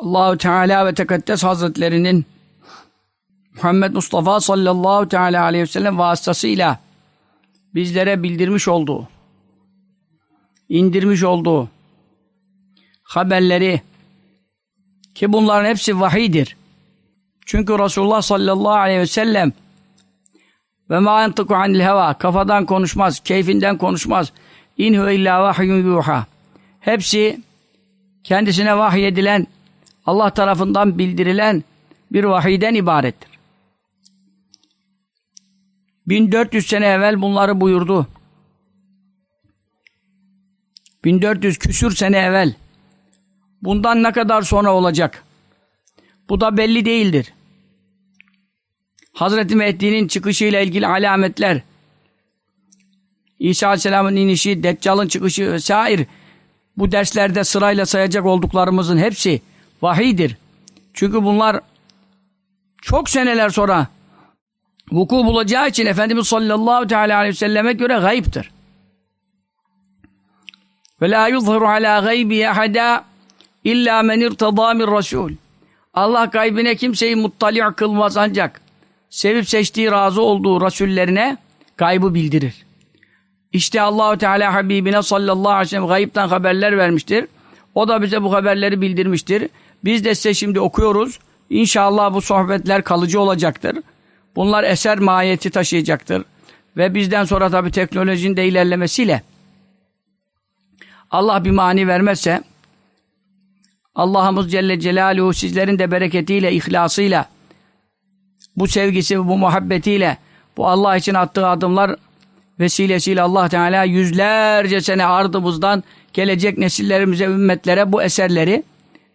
Allahu Teala ve Tekaddes Hazretlerinin Muhammed Mustafa sallallahu teala aleyhi ve sellem vasıtasıyla bizlere bildirmiş olduğu, indirmiş olduğu haberleri ki bunların hepsi vahidir. Çünkü Resulullah sallallahu aleyhi ve sellem ve ma entıku anil heva kafadan konuşmaz, keyfinden konuşmaz. İn illa vahyun yuha. Hepsi kendisine vahyedilen Allah tarafından bildirilen bir vahiyden ibarettir. 1400 sene evvel bunları buyurdu. 1400 küsür sene evvel. Bundan ne kadar sonra olacak? Bu da belli değildir. Hazreti Mehdi'nin çıkışıyla ilgili alametler, İsa Aleyhisselam'ın inişi, Deccal'ın çıkışı vesaire bu derslerde sırayla sayacak olduklarımızın hepsi vahiydir. Çünkü bunlar çok seneler sonra vuku bulacağı için Efendimiz sallallahu teala aleyhi ve selleme göre gayiptir. Ve la yuzhiru ala gaybi ahada illa men irtada min rasul. Allah gaybine kimseyi muttali' kılmaz ancak sevip seçtiği razı olduğu rasullerine gaybı bildirir. İşte Allahu Teala Habibine sallallahu aleyhi ve sellem gayipten haberler vermiştir. O da bize bu haberleri bildirmiştir. Biz de size şimdi okuyoruz. İnşallah bu sohbetler kalıcı olacaktır. Bunlar eser mahiyeti taşıyacaktır. Ve bizden sonra tabii teknolojinin de ilerlemesiyle Allah bir mani vermezse Allah'ımız Celle Celaluhu sizlerin de bereketiyle, ihlasıyla bu sevgisi, bu muhabbetiyle bu Allah için attığı adımlar vesilesiyle Allah Teala yüzlerce sene ardımızdan gelecek nesillerimize, ümmetlere bu eserleri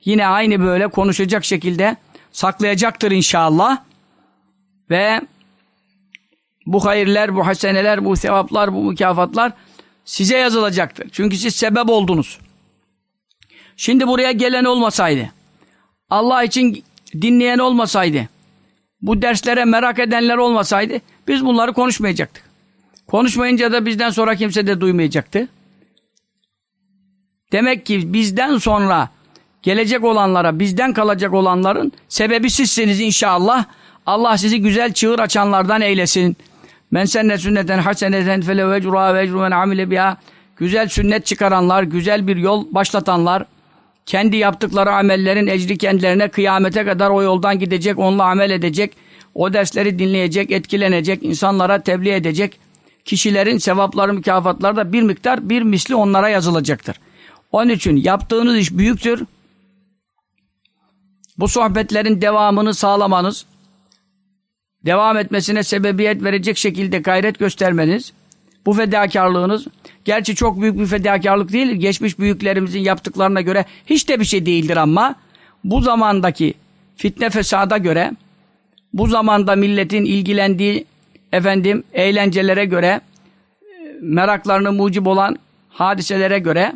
yine aynı böyle konuşacak şekilde saklayacaktır inşallah. Ve bu hayırlar, bu haseneler, bu sevaplar, bu mükafatlar size yazılacaktır. Çünkü siz sebep oldunuz. Şimdi buraya gelen olmasaydı, Allah için dinleyen olmasaydı, bu derslere merak edenler olmasaydı, biz bunları konuşmayacaktık. Konuşmayınca da bizden sonra kimse de duymayacaktı. Demek ki bizden sonra gelecek olanlara, bizden kalacak olanların sebebi sizsiniz inşallah. Allah sizi güzel çığır açanlardan eylesin. Men senne sünneten haseneten fele vecruha vecru men amile biha. Güzel sünnet çıkaranlar, güzel bir yol başlatanlar, kendi yaptıkları amellerin ecri kendilerine kıyamete kadar o yoldan gidecek, onunla amel edecek, o dersleri dinleyecek, etkilenecek, insanlara tebliğ edecek kişilerin sevapları, mükafatları da bir miktar, bir misli onlara yazılacaktır. Onun için yaptığınız iş büyüktür. Bu sohbetlerin devamını sağlamanız, devam etmesine sebebiyet verecek şekilde gayret göstermeniz, bu fedakarlığınız, gerçi çok büyük bir fedakarlık değil, geçmiş büyüklerimizin yaptıklarına göre hiç de bir şey değildir ama, bu zamandaki fitne fesada göre, bu zamanda milletin ilgilendiği efendim eğlencelere göre, meraklarını mucib olan hadiselere göre,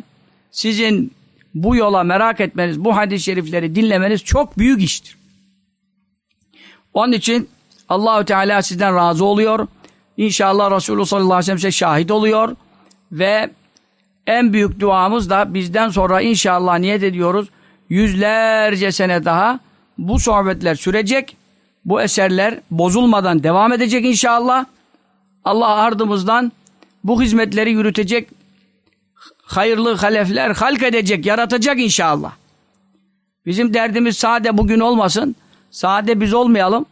sizin bu yola merak etmeniz, bu hadis-i şerifleri dinlemeniz çok büyük iştir. Onun için Allahü Teala sizden razı oluyor. İnşallah Resulullah sallallahu aleyhi ve sellem şahit oluyor. Ve en büyük duamız da bizden sonra inşallah niyet ediyoruz. Yüzlerce sene daha bu sohbetler sürecek. Bu eserler bozulmadan devam edecek inşallah. Allah ardımızdan bu hizmetleri yürütecek hayırlı halefler halk edecek, yaratacak inşallah. Bizim derdimiz sade bugün olmasın. Sade biz olmayalım.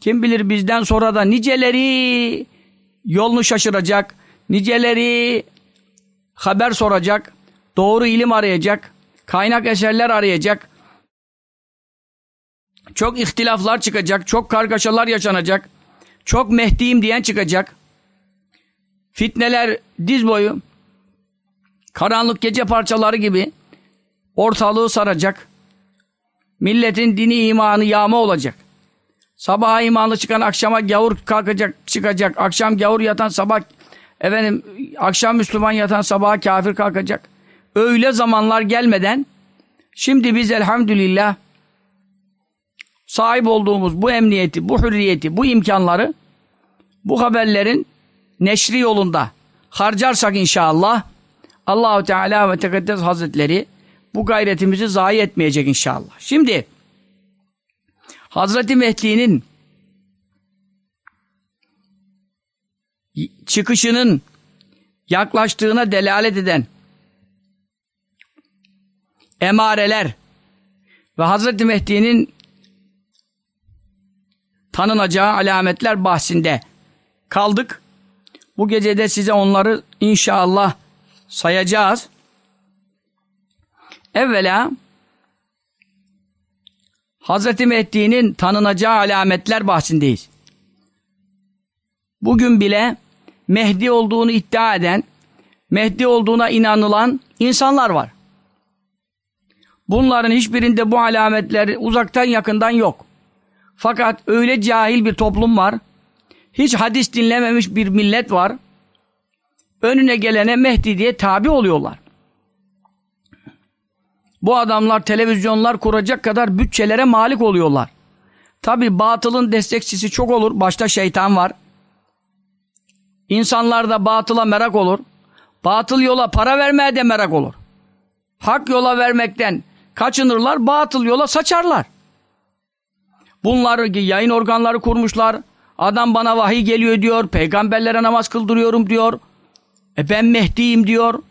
Kim bilir bizden sonra da niceleri yolunu şaşıracak, niceleri haber soracak, doğru ilim arayacak, kaynak eserler arayacak. Çok ihtilaflar çıkacak, çok kargaşalar yaşanacak, çok Mehdi'yim diyen çıkacak. Fitneler diz boyu, karanlık gece parçaları gibi ortalığı saracak. Milletin dini imanı yağma olacak. Sabaha imanlı çıkan akşama gavur kalkacak, çıkacak. Akşam gavur yatan sabah efendim akşam Müslüman yatan sabaha kafir kalkacak. Öyle zamanlar gelmeden şimdi biz elhamdülillah sahip olduğumuz bu emniyeti, bu hürriyeti, bu imkanları bu haberlerin neşri yolunda harcarsak inşallah Allahu Teala ve Tekaddes Hazretleri bu gayretimizi zayi etmeyecek inşallah. Şimdi Hazreti Mehdi'nin çıkışının yaklaştığına delalet eden emareler ve Hazreti Mehdi'nin tanınacağı alametler bahsinde kaldık. Bu gecede size onları inşallah sayacağız. Evvela Hazreti Mehdi'nin tanınacağı alametler bahsindeyiz. Bugün bile Mehdi olduğunu iddia eden, Mehdi olduğuna inanılan insanlar var. Bunların hiçbirinde bu alametler uzaktan yakından yok. Fakat öyle cahil bir toplum var, hiç hadis dinlememiş bir millet var, önüne gelene Mehdi diye tabi oluyorlar. Bu adamlar televizyonlar kuracak kadar bütçelere malik oluyorlar. Tabi batılın destekçisi çok olur. Başta şeytan var. İnsanlar da batıla merak olur. Batıl yola para vermeye de merak olur. Hak yola vermekten kaçınırlar, batıl yola saçarlar. Bunlar yayın organları kurmuşlar. Adam bana vahiy geliyor diyor. Peygamberlere namaz kıldırıyorum diyor. E ben Mehdi'yim diyor.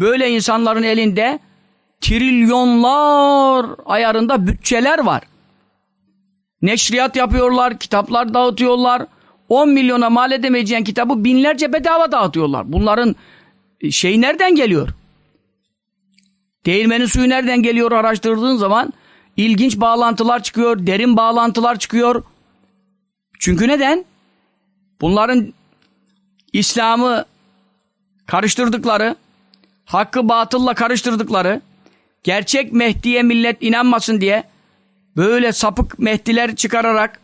Böyle insanların elinde trilyonlar ayarında bütçeler var. Neşriyat yapıyorlar, kitaplar dağıtıyorlar. 10 milyona mal edemeyeceğin kitabı binlerce bedava dağıtıyorlar. Bunların şey nereden geliyor? Değirmenin suyu nereden geliyor araştırdığın zaman ilginç bağlantılar çıkıyor, derin bağlantılar çıkıyor. Çünkü neden? Bunların İslam'ı karıştırdıkları, hakkı batılla karıştırdıkları, gerçek Mehdi'ye millet inanmasın diye böyle sapık Mehdiler çıkararak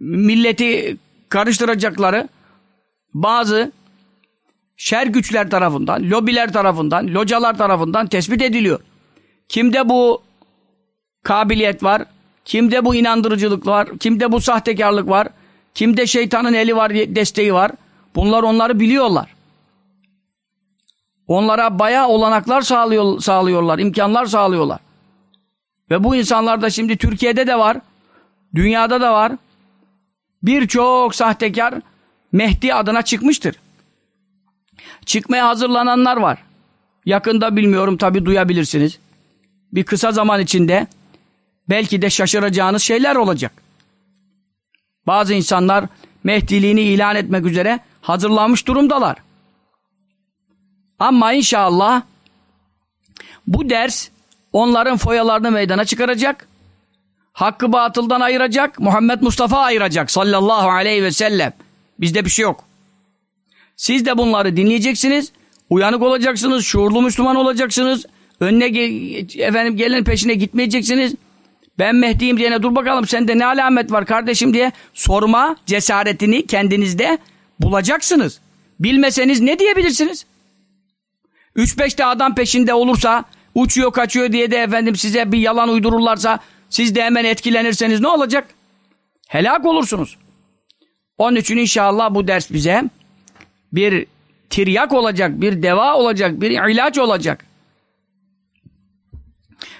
milleti karıştıracakları bazı şer güçler tarafından, lobiler tarafından, localar tarafından tespit ediliyor. Kimde bu kabiliyet var, kimde bu inandırıcılık var, kimde bu sahtekarlık var, kimde şeytanın eli var, desteği var. Bunlar onları biliyorlar. Onlara bayağı olanaklar sağlıyor, sağlıyorlar, imkanlar sağlıyorlar. Ve bu insanlar da şimdi Türkiye'de de var, dünyada da var. Birçok sahtekar Mehdi adına çıkmıştır. Çıkmaya hazırlananlar var. Yakında bilmiyorum tabi duyabilirsiniz. Bir kısa zaman içinde belki de şaşıracağınız şeyler olacak. Bazı insanlar Mehdiliğini ilan etmek üzere hazırlanmış durumdalar. Ama inşallah bu ders onların foyalarını meydana çıkaracak. Hakkı batıldan ayıracak. Muhammed Mustafa ayıracak sallallahu aleyhi ve sellem. Bizde bir şey yok. Siz de bunları dinleyeceksiniz. Uyanık olacaksınız. Şuurlu Müslüman olacaksınız. Önüne ge efendim gelen peşine gitmeyeceksiniz. Ben Mehdi'yim diyene dur bakalım sende ne alamet var kardeşim diye sorma cesaretini kendinizde bulacaksınız. Bilmeseniz ne diyebilirsiniz? 3-5 de adam peşinde olursa uçuyor kaçıyor diye de efendim size bir yalan uydururlarsa siz de hemen etkilenirseniz ne olacak? Helak olursunuz. Onun için inşallah bu ders bize bir tiryak olacak, bir deva olacak, bir ilaç olacak.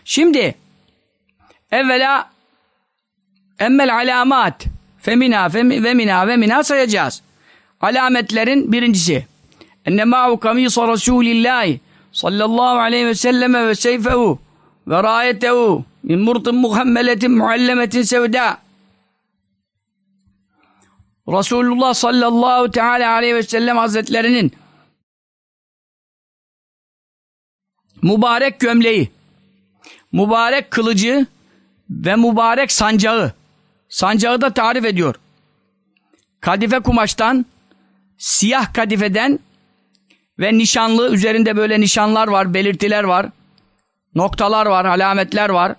Şimdi evvela emmel alamat femina femi, ve mina ve mina sayacağız. Alametlerin birincisi enne ma'u kamisa Resulillahi sallallahu aleyhi ve selleme ve seyfehu ve rayetehu min murtin muhammeletin muallemetin sevda Resulullah sallallahu teala aleyhi ve sellem hazretlerinin mübarek gömleği, mübarek kılıcı ve mübarek sancağı, sancağı da tarif ediyor. Kadife kumaştan, siyah kadifeden ve nişanlı üzerinde böyle nişanlar var, belirtiler var, noktalar var, alametler var.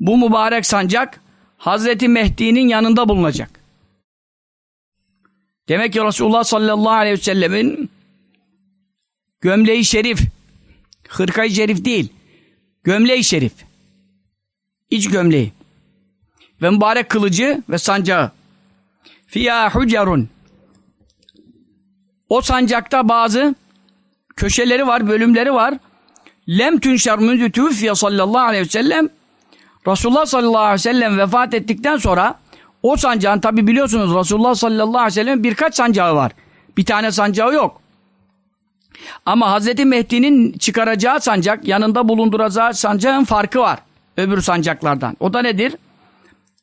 bu mübarek sancak Hazreti Mehdi'nin yanında bulunacak. Demek ki Resulullah sallallahu aleyhi ve sellemin gömleği şerif, hırkayı şerif değil, gömleği şerif, iç gömleği ve mübarek kılıcı ve sancağı. Fiyâ hucerun. O sancakta bazı köşeleri var, bölümleri var. Lem tünşer mündü tüvfiye sallallahu aleyhi ve sellem Resulullah sallallahu aleyhi ve sellem vefat ettikten sonra o sancağın tabi biliyorsunuz Resulullah sallallahu aleyhi ve sellem birkaç sancağı var. Bir tane sancağı yok. Ama Hazreti Mehdi'nin çıkaracağı sancak yanında bulunduracağı sancağın farkı var. Öbür sancaklardan. O da nedir?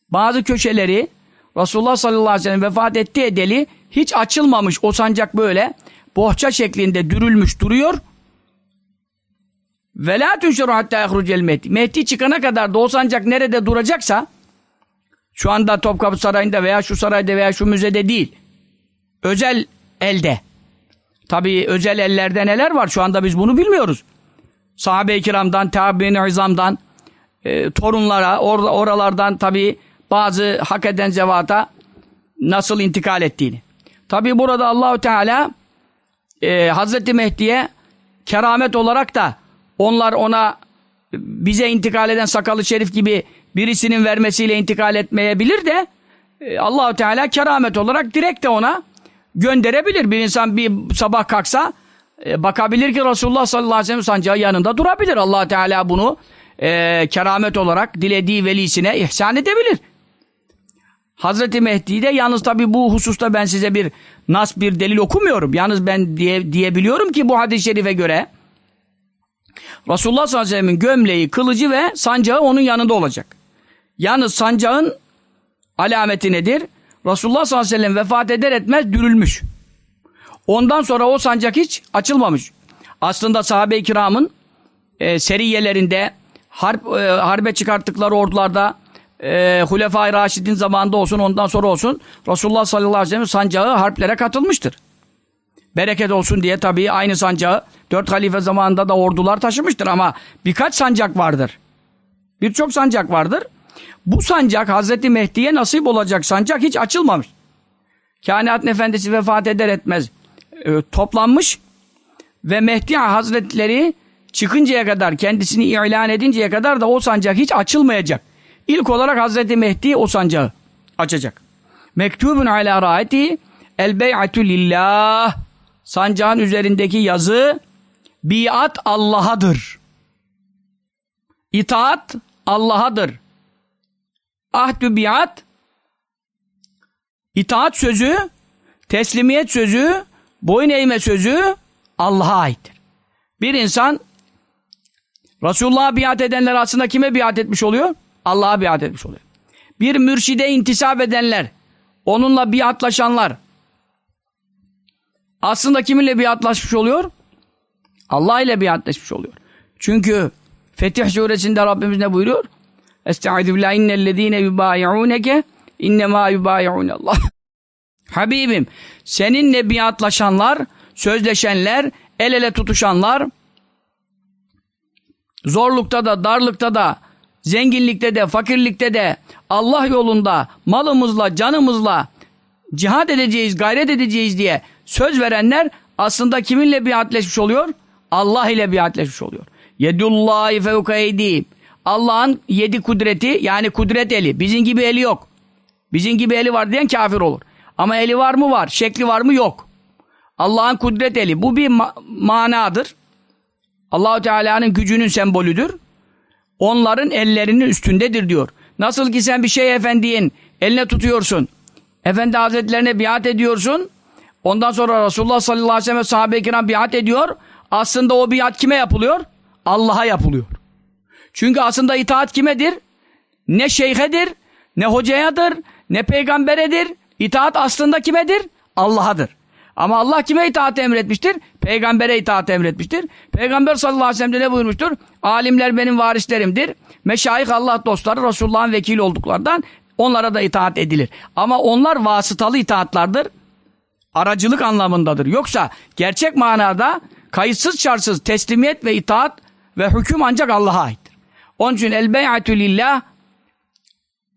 Bazı köşeleri Resulullah sallallahu aleyhi ve sellem vefat etti edeli hiç açılmamış o sancak böyle bohça şeklinde dürülmüş duruyor. Ve la hatta yahrucel Mehdi. Mehdi çıkana kadar da o sancak nerede duracaksa şu anda Topkapı Sarayı'nda veya şu sarayda veya şu müzede değil. Özel elde. Tabii özel ellerde neler var şu anda biz bunu bilmiyoruz. Sahabe-i kiramdan, tabi-i izamdan, e, torunlara, or oralardan tabii bazı hak eden zevata nasıl intikal ettiğini. Tabii burada Allahu Teala e, Hazreti Mehdi'ye keramet olarak da onlar ona bize intikal eden sakalı şerif gibi birisinin vermesiyle intikal etmeyebilir de e, Allahu Teala keramet olarak direkt de ona gönderebilir. Bir insan bir sabah kalksa e, bakabilir ki Resulullah sallallahu aleyhi ve sellem sancağı yanında durabilir. allah Teala bunu e, keramet olarak dilediği velisine ihsan edebilir. Hazreti Mehdi de yalnız tabi bu hususta ben size bir nas bir delil okumuyorum. Yalnız ben diye, diyebiliyorum ki bu hadis-i şerife göre Resulullah sallallahu aleyhi ve sellem'in gömleği, kılıcı ve sancağı onun yanında olacak. Yalnız sancağın alameti nedir? Resulullah sallallahu aleyhi ve sellem vefat eder etmez dürülmüş. Ondan sonra o sancak hiç açılmamış. Aslında sahabe-i kiramın e, seriyelerinde harp, e, harbe çıkarttıkları ordularda e, Hulefai Raşid'in zamanında olsun ondan sonra olsun Resulullah sallallahu aleyhi ve sellem sancağı harplere katılmıştır. Bereket olsun diye tabii aynı sancağı dört halife zamanında da ordular taşımıştır ama birkaç sancak vardır. Birçok sancak vardır. Bu sancak Hazreti Mehdi'ye nasip olacak sancak hiç açılmamış. Kainatın Efendisi vefat eder etmez e, toplanmış ve Mehdi Hazretleri çıkıncaya kadar kendisini ilan edinceye kadar da o sancak hiç açılmayacak. İlk olarak Hazreti Mehdi o sancağı açacak. Mektubun ala raati el bey'atu lillah sancağın üzerindeki yazı biat Allah'adır. İtaat Allah'adır. Ahdü biat itaat sözü, teslimiyet sözü, boyun eğme sözü Allah'a aittir. Bir insan Resulullah'a biat edenler aslında kime biat etmiş oluyor? Allah'a biat etmiş oluyor. Bir mürşide intisap edenler, onunla biatlaşanlar aslında kiminle biatlaşmış oluyor? Allah ile biatlaşmış oluyor. Çünkü Fetih suresinde Rabbimiz ne buyuruyor? Estaizu billahi innellezine yubayi'uneke innemâ yubayi'unallah. Habibim seninle biatlaşanlar, sözleşenler, el ele tutuşanlar zorlukta da, darlıkta da, zenginlikte de, fakirlikte de, Allah yolunda malımızla, canımızla cihad edeceğiz, gayret edeceğiz diye söz verenler aslında kiminle biatleşmiş oluyor? Allah ile biatleşmiş oluyor. Yedullahi fevka eydihim. Allah'ın yedi kudreti yani kudret eli. Bizim gibi eli yok. Bizim gibi eli var diyen kafir olur. Ama eli var mı var, şekli var mı yok. Allah'ın kudret eli. Bu bir ma manadır. Allahu Teala'nın gücünün sembolüdür. Onların ellerinin üstündedir diyor. Nasıl ki sen bir şey efendiyin eline tutuyorsun. Efendi Hazretlerine biat ediyorsun. Ondan sonra Resulullah sallallahu aleyhi ve sellem sahabe-i kiram biat ediyor. Aslında o biat kime yapılıyor? Allah'a yapılıyor. Çünkü aslında itaat kimedir? Ne şeyhedir, ne hocayadır, ne peygamberedir. İtaat aslında kimedir? Allah'adır. Ama Allah kime itaat emretmiştir? Peygambere itaat emretmiştir. Peygamber sallallahu aleyhi ve sellem de ne buyurmuştur? Alimler benim varislerimdir. Meşayih Allah dostları Resulullah'ın vekili olduklardan onlara da itaat edilir. Ama onlar vasıtalı itaatlardır. Aracılık anlamındadır. Yoksa gerçek manada kayıtsız şartsız teslimiyet ve itaat ve hüküm ancak Allah'a aittir. Onun için el bey'atü lillah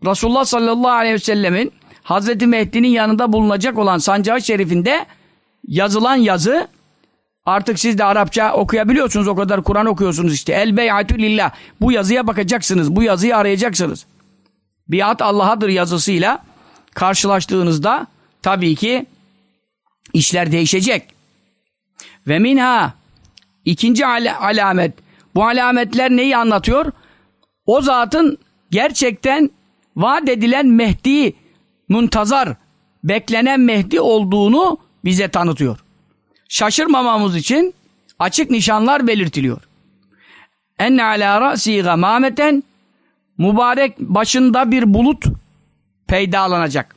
Resulullah sallallahu aleyhi ve sellemin Hazreti Mehdi'nin yanında bulunacak olan sancağı şerifinde yazılan yazı artık siz de Arapça okuyabiliyorsunuz o kadar Kur'an okuyorsunuz işte. El beyatü lillah. Bu yazıya bakacaksınız. Bu yazıyı arayacaksınız. Biat Allah'adır yazısıyla karşılaştığınızda tabii ki işler değişecek. Ve minha ikinci al alamet. Bu alametler neyi anlatıyor? O zatın gerçekten vaat edilen Mehdi, muntazar, beklenen Mehdi olduğunu bize tanıtıyor. Şaşırmamamız için açık nişanlar belirtiliyor. En ala ra'si gamameten mübarek başında bir bulut peydalanacak.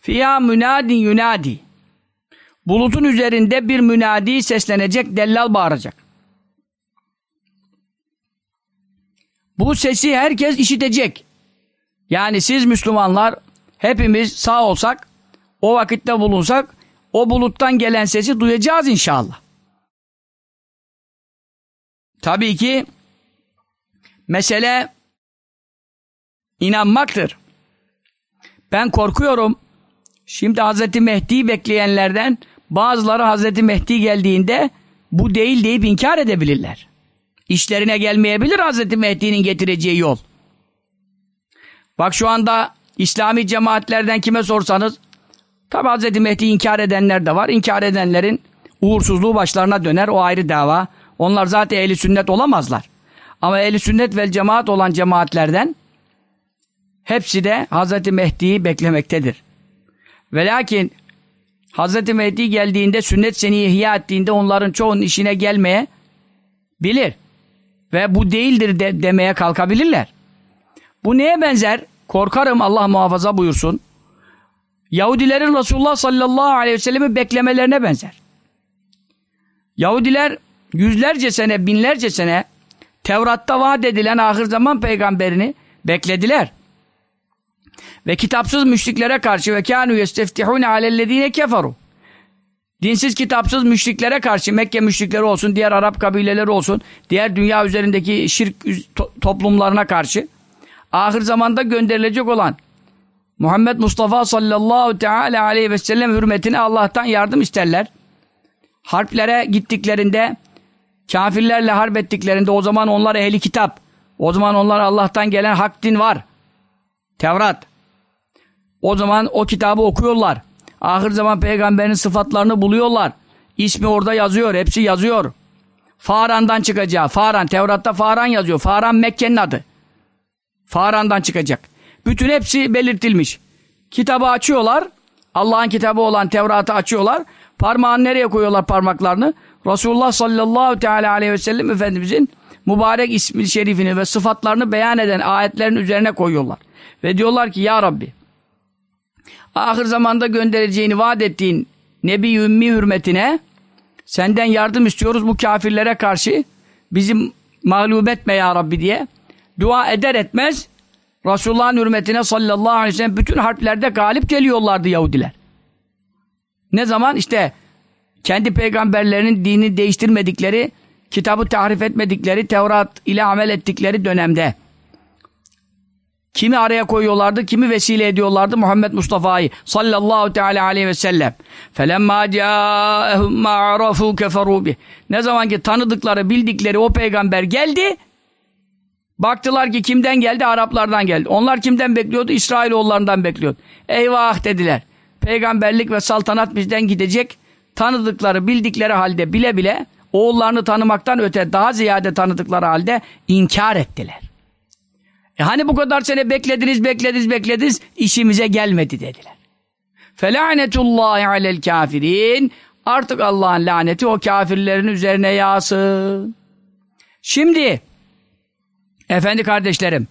Fiyâ münadin yunadi. Bulutun üzerinde bir münadi seslenecek, dellal bağıracak. Bu sesi herkes işitecek. Yani siz Müslümanlar hepimiz sağ olsak, o vakitte bulunsak, o buluttan gelen sesi duyacağız inşallah. Tabii ki mesele inanmaktır. Ben korkuyorum. Şimdi Hazreti Mehdi'yi bekleyenlerden bazıları Hazreti Mehdi geldiğinde bu değil deyip inkar edebilirler. İşlerine gelmeyebilir Hazreti Mehdi'nin getireceği yol. Bak şu anda İslami cemaatlerden kime sorsanız tabi Hazreti Mehdi inkar edenler de var. İnkar edenlerin uğursuzluğu başlarına döner. O ayrı dava. Onlar zaten ehli sünnet olamazlar. Ama ehli sünnet vel cemaat olan cemaatlerden hepsi de Hazreti Mehdi'yi beklemektedir. Ve lakin Hazreti Mehdi geldiğinde sünnet seni ihya ettiğinde onların çoğunun işine gelmeye bilir. Ve bu değildir de, demeye kalkabilirler. Bu neye benzer? Korkarım Allah muhafaza buyursun. Yahudilerin Resulullah sallallahu aleyhi ve sellem'i beklemelerine benzer. Yahudiler yüzlerce sene, binlerce sene Tevrat'ta vaat edilen ahir zaman peygamberini beklediler. Ve kitapsız müşriklere karşı ve kânû yesteftihûne alellezîne keferu. Dinsiz kitapsız müşriklere karşı Mekke müşrikleri olsun, diğer Arap kabileleri olsun, diğer dünya üzerindeki şirk toplumlarına karşı ahir zamanda gönderilecek olan Muhammed Mustafa sallallahu teala aleyhi ve sellem hürmetine Allah'tan yardım isterler. Harplere gittiklerinde kafirlerle harp ettiklerinde o zaman onlar ehli kitap. O zaman onlar Allah'tan gelen hak din var. Tevrat. O zaman o kitabı okuyorlar. Ahir zaman peygamberin sıfatlarını buluyorlar. İsmi orada yazıyor. Hepsi yazıyor. Faran'dan çıkacağı. Faran. Tevrat'ta Faran yazıyor. Faran Mekke'nin adı. Faran'dan çıkacak. Bütün hepsi belirtilmiş. Kitabı açıyorlar. Allah'ın kitabı olan Tevrat'ı açıyorlar. Parmağını nereye koyuyorlar parmaklarını? Resulullah sallallahu teala aleyhi ve sellem Efendimizin mübarek ismi şerifini ve sıfatlarını beyan eden ayetlerin üzerine koyuyorlar. Ve diyorlar ki ya Rabbi ahir zamanda göndereceğini vaat ettiğin Nebi Ümmi hürmetine senden yardım istiyoruz bu kafirlere karşı bizim mağlup etme ya Rabbi diye dua eder etmez Resulullah'ın hürmetine sallallahu aleyhi ve sellem bütün harplerde galip geliyorlardı Yahudiler. Ne zaman? işte kendi peygamberlerinin dini değiştirmedikleri, kitabı tahrif etmedikleri, Tevrat ile amel ettikleri dönemde. Kimi araya koyuyorlardı, kimi vesile ediyorlardı Muhammed Mustafa'yı sallallahu teala aleyhi ve sellem. فَلَمَّا جَاءَهُمْ مَا عَرَفُوا كَفَرُوا Ne zaman ki tanıdıkları, bildikleri o peygamber geldi, baktılar ki kimden geldi? Araplardan geldi. Onlar kimden bekliyordu? İsrailoğullarından bekliyordu. Eyvah dediler. Peygamberlik ve saltanat bizden gidecek. Tanıdıkları, bildikleri halde bile bile oğullarını tanımaktan öte daha ziyade tanıdıkları halde inkar ettiler. E hani bu kadar sene beklediniz, beklediniz, beklediniz, işimize gelmedi dediler. Felanetullahi alel kafirin. Artık Allah'ın laneti o kafirlerin üzerine yağsın. Şimdi, efendi kardeşlerim,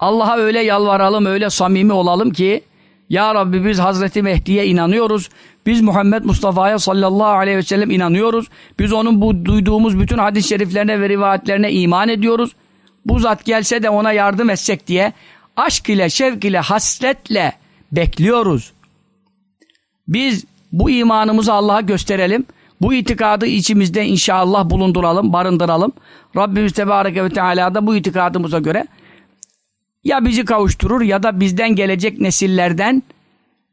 Allah'a öyle yalvaralım, öyle samimi olalım ki, Ya Rabbi biz Hazreti Mehdi'ye inanıyoruz. Biz Muhammed Mustafa'ya sallallahu aleyhi ve sellem inanıyoruz. Biz onun bu duyduğumuz bütün hadis-i şeriflerine ve rivayetlerine iman ediyoruz bu zat gelse de ona yardım etsek diye aşk ile, şevk ile, hasletle bekliyoruz. Biz bu imanımızı Allah'a gösterelim. Bu itikadı içimizde inşallah bulunduralım, barındıralım. Rabbimiz Tebareke ve Teala da bu itikadımıza göre ya bizi kavuşturur ya da bizden gelecek nesillerden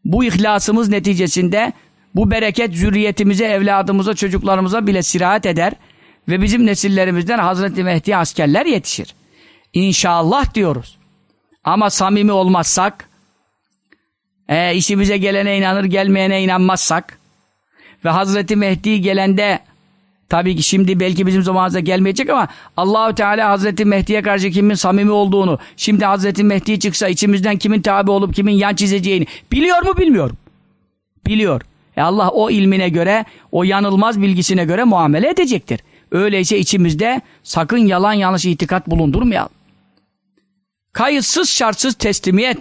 bu ihlasımız neticesinde bu bereket zürriyetimize, evladımıza, çocuklarımıza bile sirahat eder ve bizim nesillerimizden Hazreti Mehdi askerler yetişir. İnşallah diyoruz. Ama samimi olmazsak, e, işimize gelene inanır, gelmeyene inanmazsak ve Hazreti Mehdi gelende tabii ki şimdi belki bizim zamanımızda gelmeyecek ama Allahü Teala Hazreti Mehdi'ye karşı kimin samimi olduğunu, şimdi Hazreti Mehdi çıksa içimizden kimin tabi olup kimin yan çizeceğini biliyor mu bilmiyorum. Biliyor. E Allah o ilmine göre, o yanılmaz bilgisine göre muamele edecektir. Öyleyse içimizde sakın yalan yanlış itikat bulundurmayalım. Kayıtsız şartsız teslimiyet.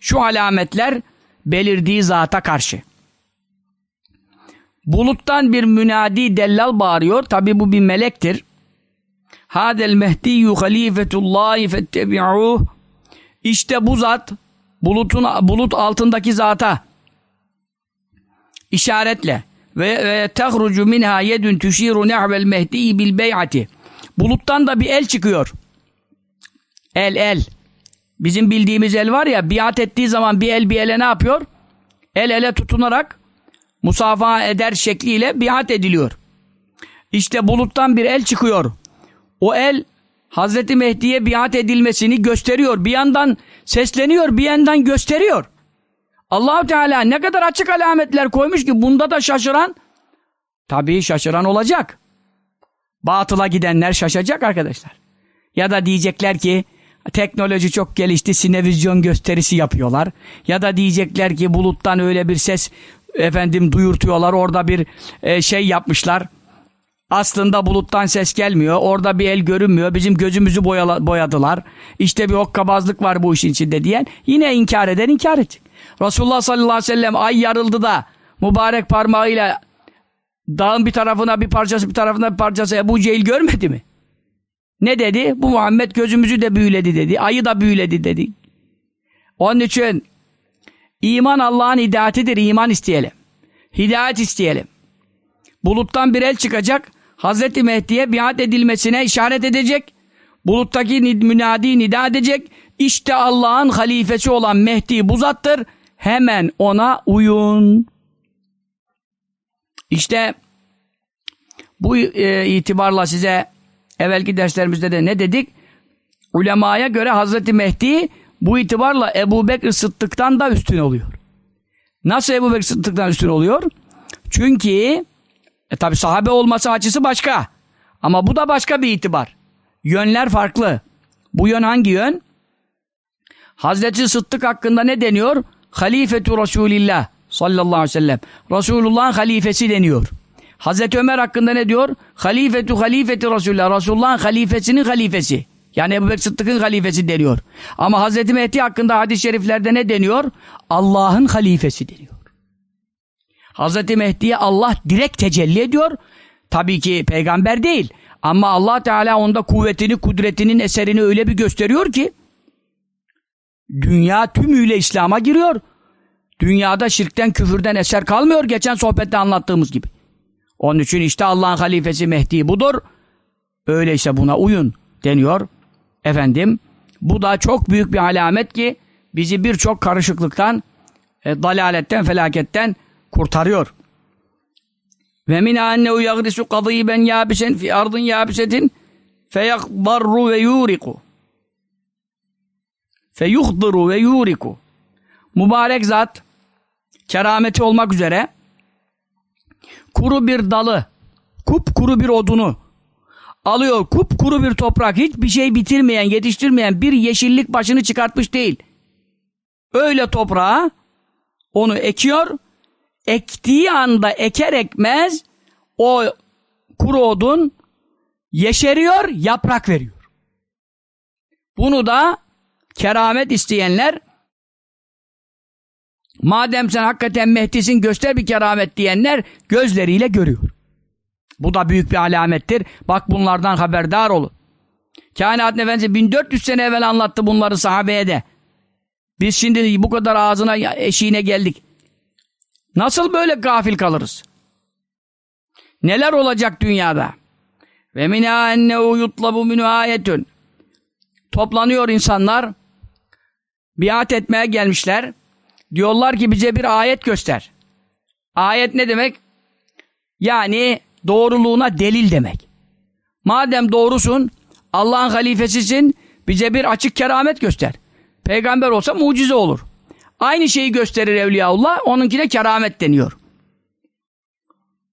Şu alametler belirdiği zata karşı. Buluttan bir münadi dellal bağırıyor. Tabi bu bir melektir. Hadel mehdiyyü halifetullahi fettebi'uh. İşte bu zat bulutun bulut altındaki zata işaretle ve, ve tehrucu minha yedun tuşiru nehvel mehdi bil bey'ati. Buluttan da bir el çıkıyor. El el. Bizim bildiğimiz el var ya biat ettiği zaman bir el bir ele ne yapıyor? El ele tutunarak musafaha eder şekliyle biat ediliyor. İşte buluttan bir el çıkıyor. O el Hazreti Mehdi'ye biat edilmesini gösteriyor. Bir yandan sesleniyor, bir yandan gösteriyor. Allahu Teala ne kadar açık alametler koymuş ki bunda da şaşıran tabii şaşıran olacak. Batıla gidenler şaşacak arkadaşlar. Ya da diyecekler ki teknoloji çok gelişti sinevizyon gösterisi yapıyorlar. Ya da diyecekler ki buluttan öyle bir ses efendim duyurtuyorlar orada bir e, şey yapmışlar. Aslında buluttan ses gelmiyor. Orada bir el görünmüyor. Bizim gözümüzü boyala, boyadılar. İşte bir hokkabazlık var bu işin içinde diyen yine inkar eden inkar edecek. Resulullah sallallahu aleyhi ve sellem ay yarıldı da mübarek parmağıyla dağın bir tarafına bir parçası bir tarafına bir parçası Ebu Cehil görmedi mi? Ne dedi? Bu Muhammed gözümüzü de büyüledi dedi. Ayı da büyüledi dedi. Onun için iman Allah'ın hidayetidir. İman isteyelim. Hidayet isteyelim. Buluttan bir el çıkacak. Hazreti Mehdi'ye biat edilmesine işaret edecek. Buluttaki münadi nida edecek. İşte Allah'ın halifesi olan Mehdi bu zattır. Hemen ona uyun. İşte bu e, itibarla size evvelki derslerimizde de ne dedik? Ulemaya göre Hazreti Mehdi bu itibarla Ebu Bekir Sıddık'tan da üstün oluyor. Nasıl Ebu Bekir Sıddık'tan üstün oluyor? Çünkü e tabi sahabe olması açısı başka. Ama bu da başka bir itibar. Yönler farklı. Bu yön hangi yön? Hazreti Sıddık hakkında ne deniyor? Halifetu Resulillah sallallahu aleyhi ve sellem. Resulullah'ın halifesi deniyor. Hazreti Ömer hakkında ne diyor? Halifetu halifeti Resulullah. Resulullah'ın halifesinin halifesi. Yani Ebu Bekir Sıddık'ın halifesi deniyor. Ama Hazreti Mehdi hakkında hadis-i şeriflerde ne deniyor? Allah'ın halifesi deniyor. Hazreti Mehdi'ye Allah direkt tecelli ediyor. Tabii ki peygamber değil. Ama Allah Teala onda kuvvetini, kudretinin eserini öyle bir gösteriyor ki dünya tümüyle İslam'a giriyor. Dünyada şirkten, küfürden eser kalmıyor geçen sohbette anlattığımız gibi. Onun için işte Allah'ın halifesi Mehdi budur. Öyleyse buna uyun deniyor. Efendim bu da çok büyük bir alamet ki bizi birçok karışıklıktan, e, dalaletten, felaketten kurtarıyor. Ve min annehu yagrisu kadiben yabisen fi ardın yabisetin feyakbarru ve yuriku. Feyuhdiru ve yuriku. Mübarek zat kerameti olmak üzere kuru bir dalı, kup kuru bir odunu alıyor, kup kuru bir toprak, hiçbir şey bitirmeyen, yetiştirmeyen bir yeşillik başını çıkartmış değil. Öyle toprağa onu ekiyor, ektiği anda eker ekmez o kuru odun yeşeriyor, yaprak veriyor. Bunu da keramet isteyenler madem sen hakikaten Mehdi'sin göster bir keramet diyenler gözleriyle görüyor. Bu da büyük bir alamettir. Bak bunlardan haberdar olun. Kainat Efendisi 1400 sene evvel anlattı bunları sahabeye de. Biz şimdi bu kadar ağzına eşiğine geldik. Nasıl böyle gafil kalırız? Neler olacak dünyada? Ve minâ ennehu yutlabu minhu ayetün. Toplanıyor insanlar. biat etmeye gelmişler. Diyorlar ki bize bir ayet göster. Ayet ne demek? Yani doğruluğuna delil demek. Madem doğrusun, Allah'ın halifesisin, bize bir açık keramet göster. Peygamber olsa mucize olur. Aynı şeyi gösterir Evliyaullah, onunkine keramet deniyor.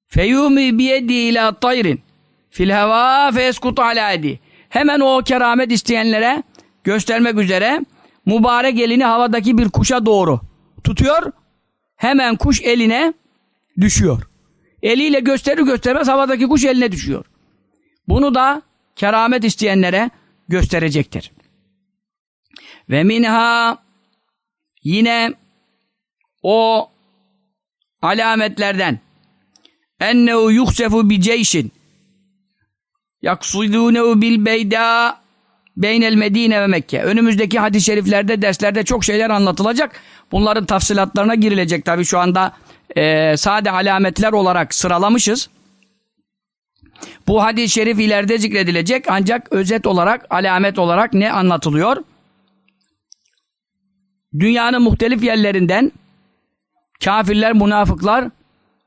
Feyumi biyedi ila tayrin fil heva feyeskut ala edi. Hemen o keramet isteyenlere göstermek üzere mübarek elini havadaki bir kuşa doğru tutuyor. Hemen kuş eline düşüyor. Eliyle gösterir göstermez havadaki kuş eline düşüyor. Bunu da keramet isteyenlere gösterecektir. Ve minha yine o alametlerden ennehu yuhsefu bi ceyşin yaksudûnehu bil beyda beynel Medine ve Mekke. Önümüzdeki hadis-i şeriflerde, derslerde çok şeyler anlatılacak. Bunların tafsilatlarına girilecek. Tabi şu anda e, sade alametler olarak sıralamışız. Bu hadis-i şerif ileride zikredilecek ancak özet olarak, alamet olarak ne anlatılıyor? Dünyanın muhtelif yerlerinden kafirler, münafıklar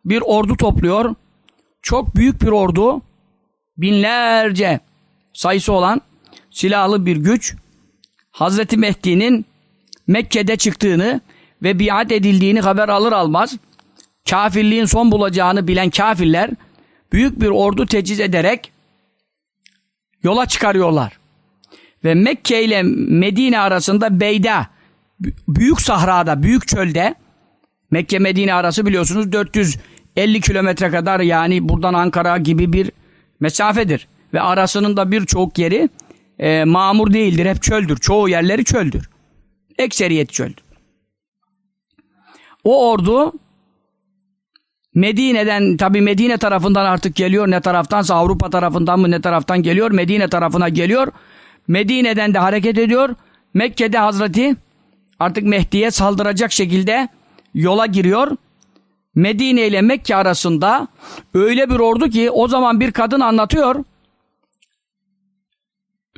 bir ordu topluyor. Çok büyük bir ordu. Binlerce sayısı olan silahlı bir güç Hazreti Mehdi'nin Mekke'de çıktığını ve biat edildiğini haber alır almaz kafirliğin son bulacağını bilen kafirler büyük bir ordu teciz ederek yola çıkarıyorlar. Ve Mekke ile Medine arasında Beyda büyük sahrada, büyük çölde Mekke Medine arası biliyorsunuz 450 kilometre kadar yani buradan Ankara gibi bir mesafedir. Ve arasının da birçok yeri e, mamur değildir. Hep çöldür. Çoğu yerleri çöldür. Ekseriyet çöldür. O ordu Medine'den tabi Medine tarafından artık geliyor ne taraftansa Avrupa tarafından mı ne taraftan geliyor Medine tarafına geliyor. Medine'den de hareket ediyor. Mekke'de Hazreti artık Mehdi'ye saldıracak şekilde yola giriyor. Medine ile Mekke arasında öyle bir ordu ki o zaman bir kadın anlatıyor.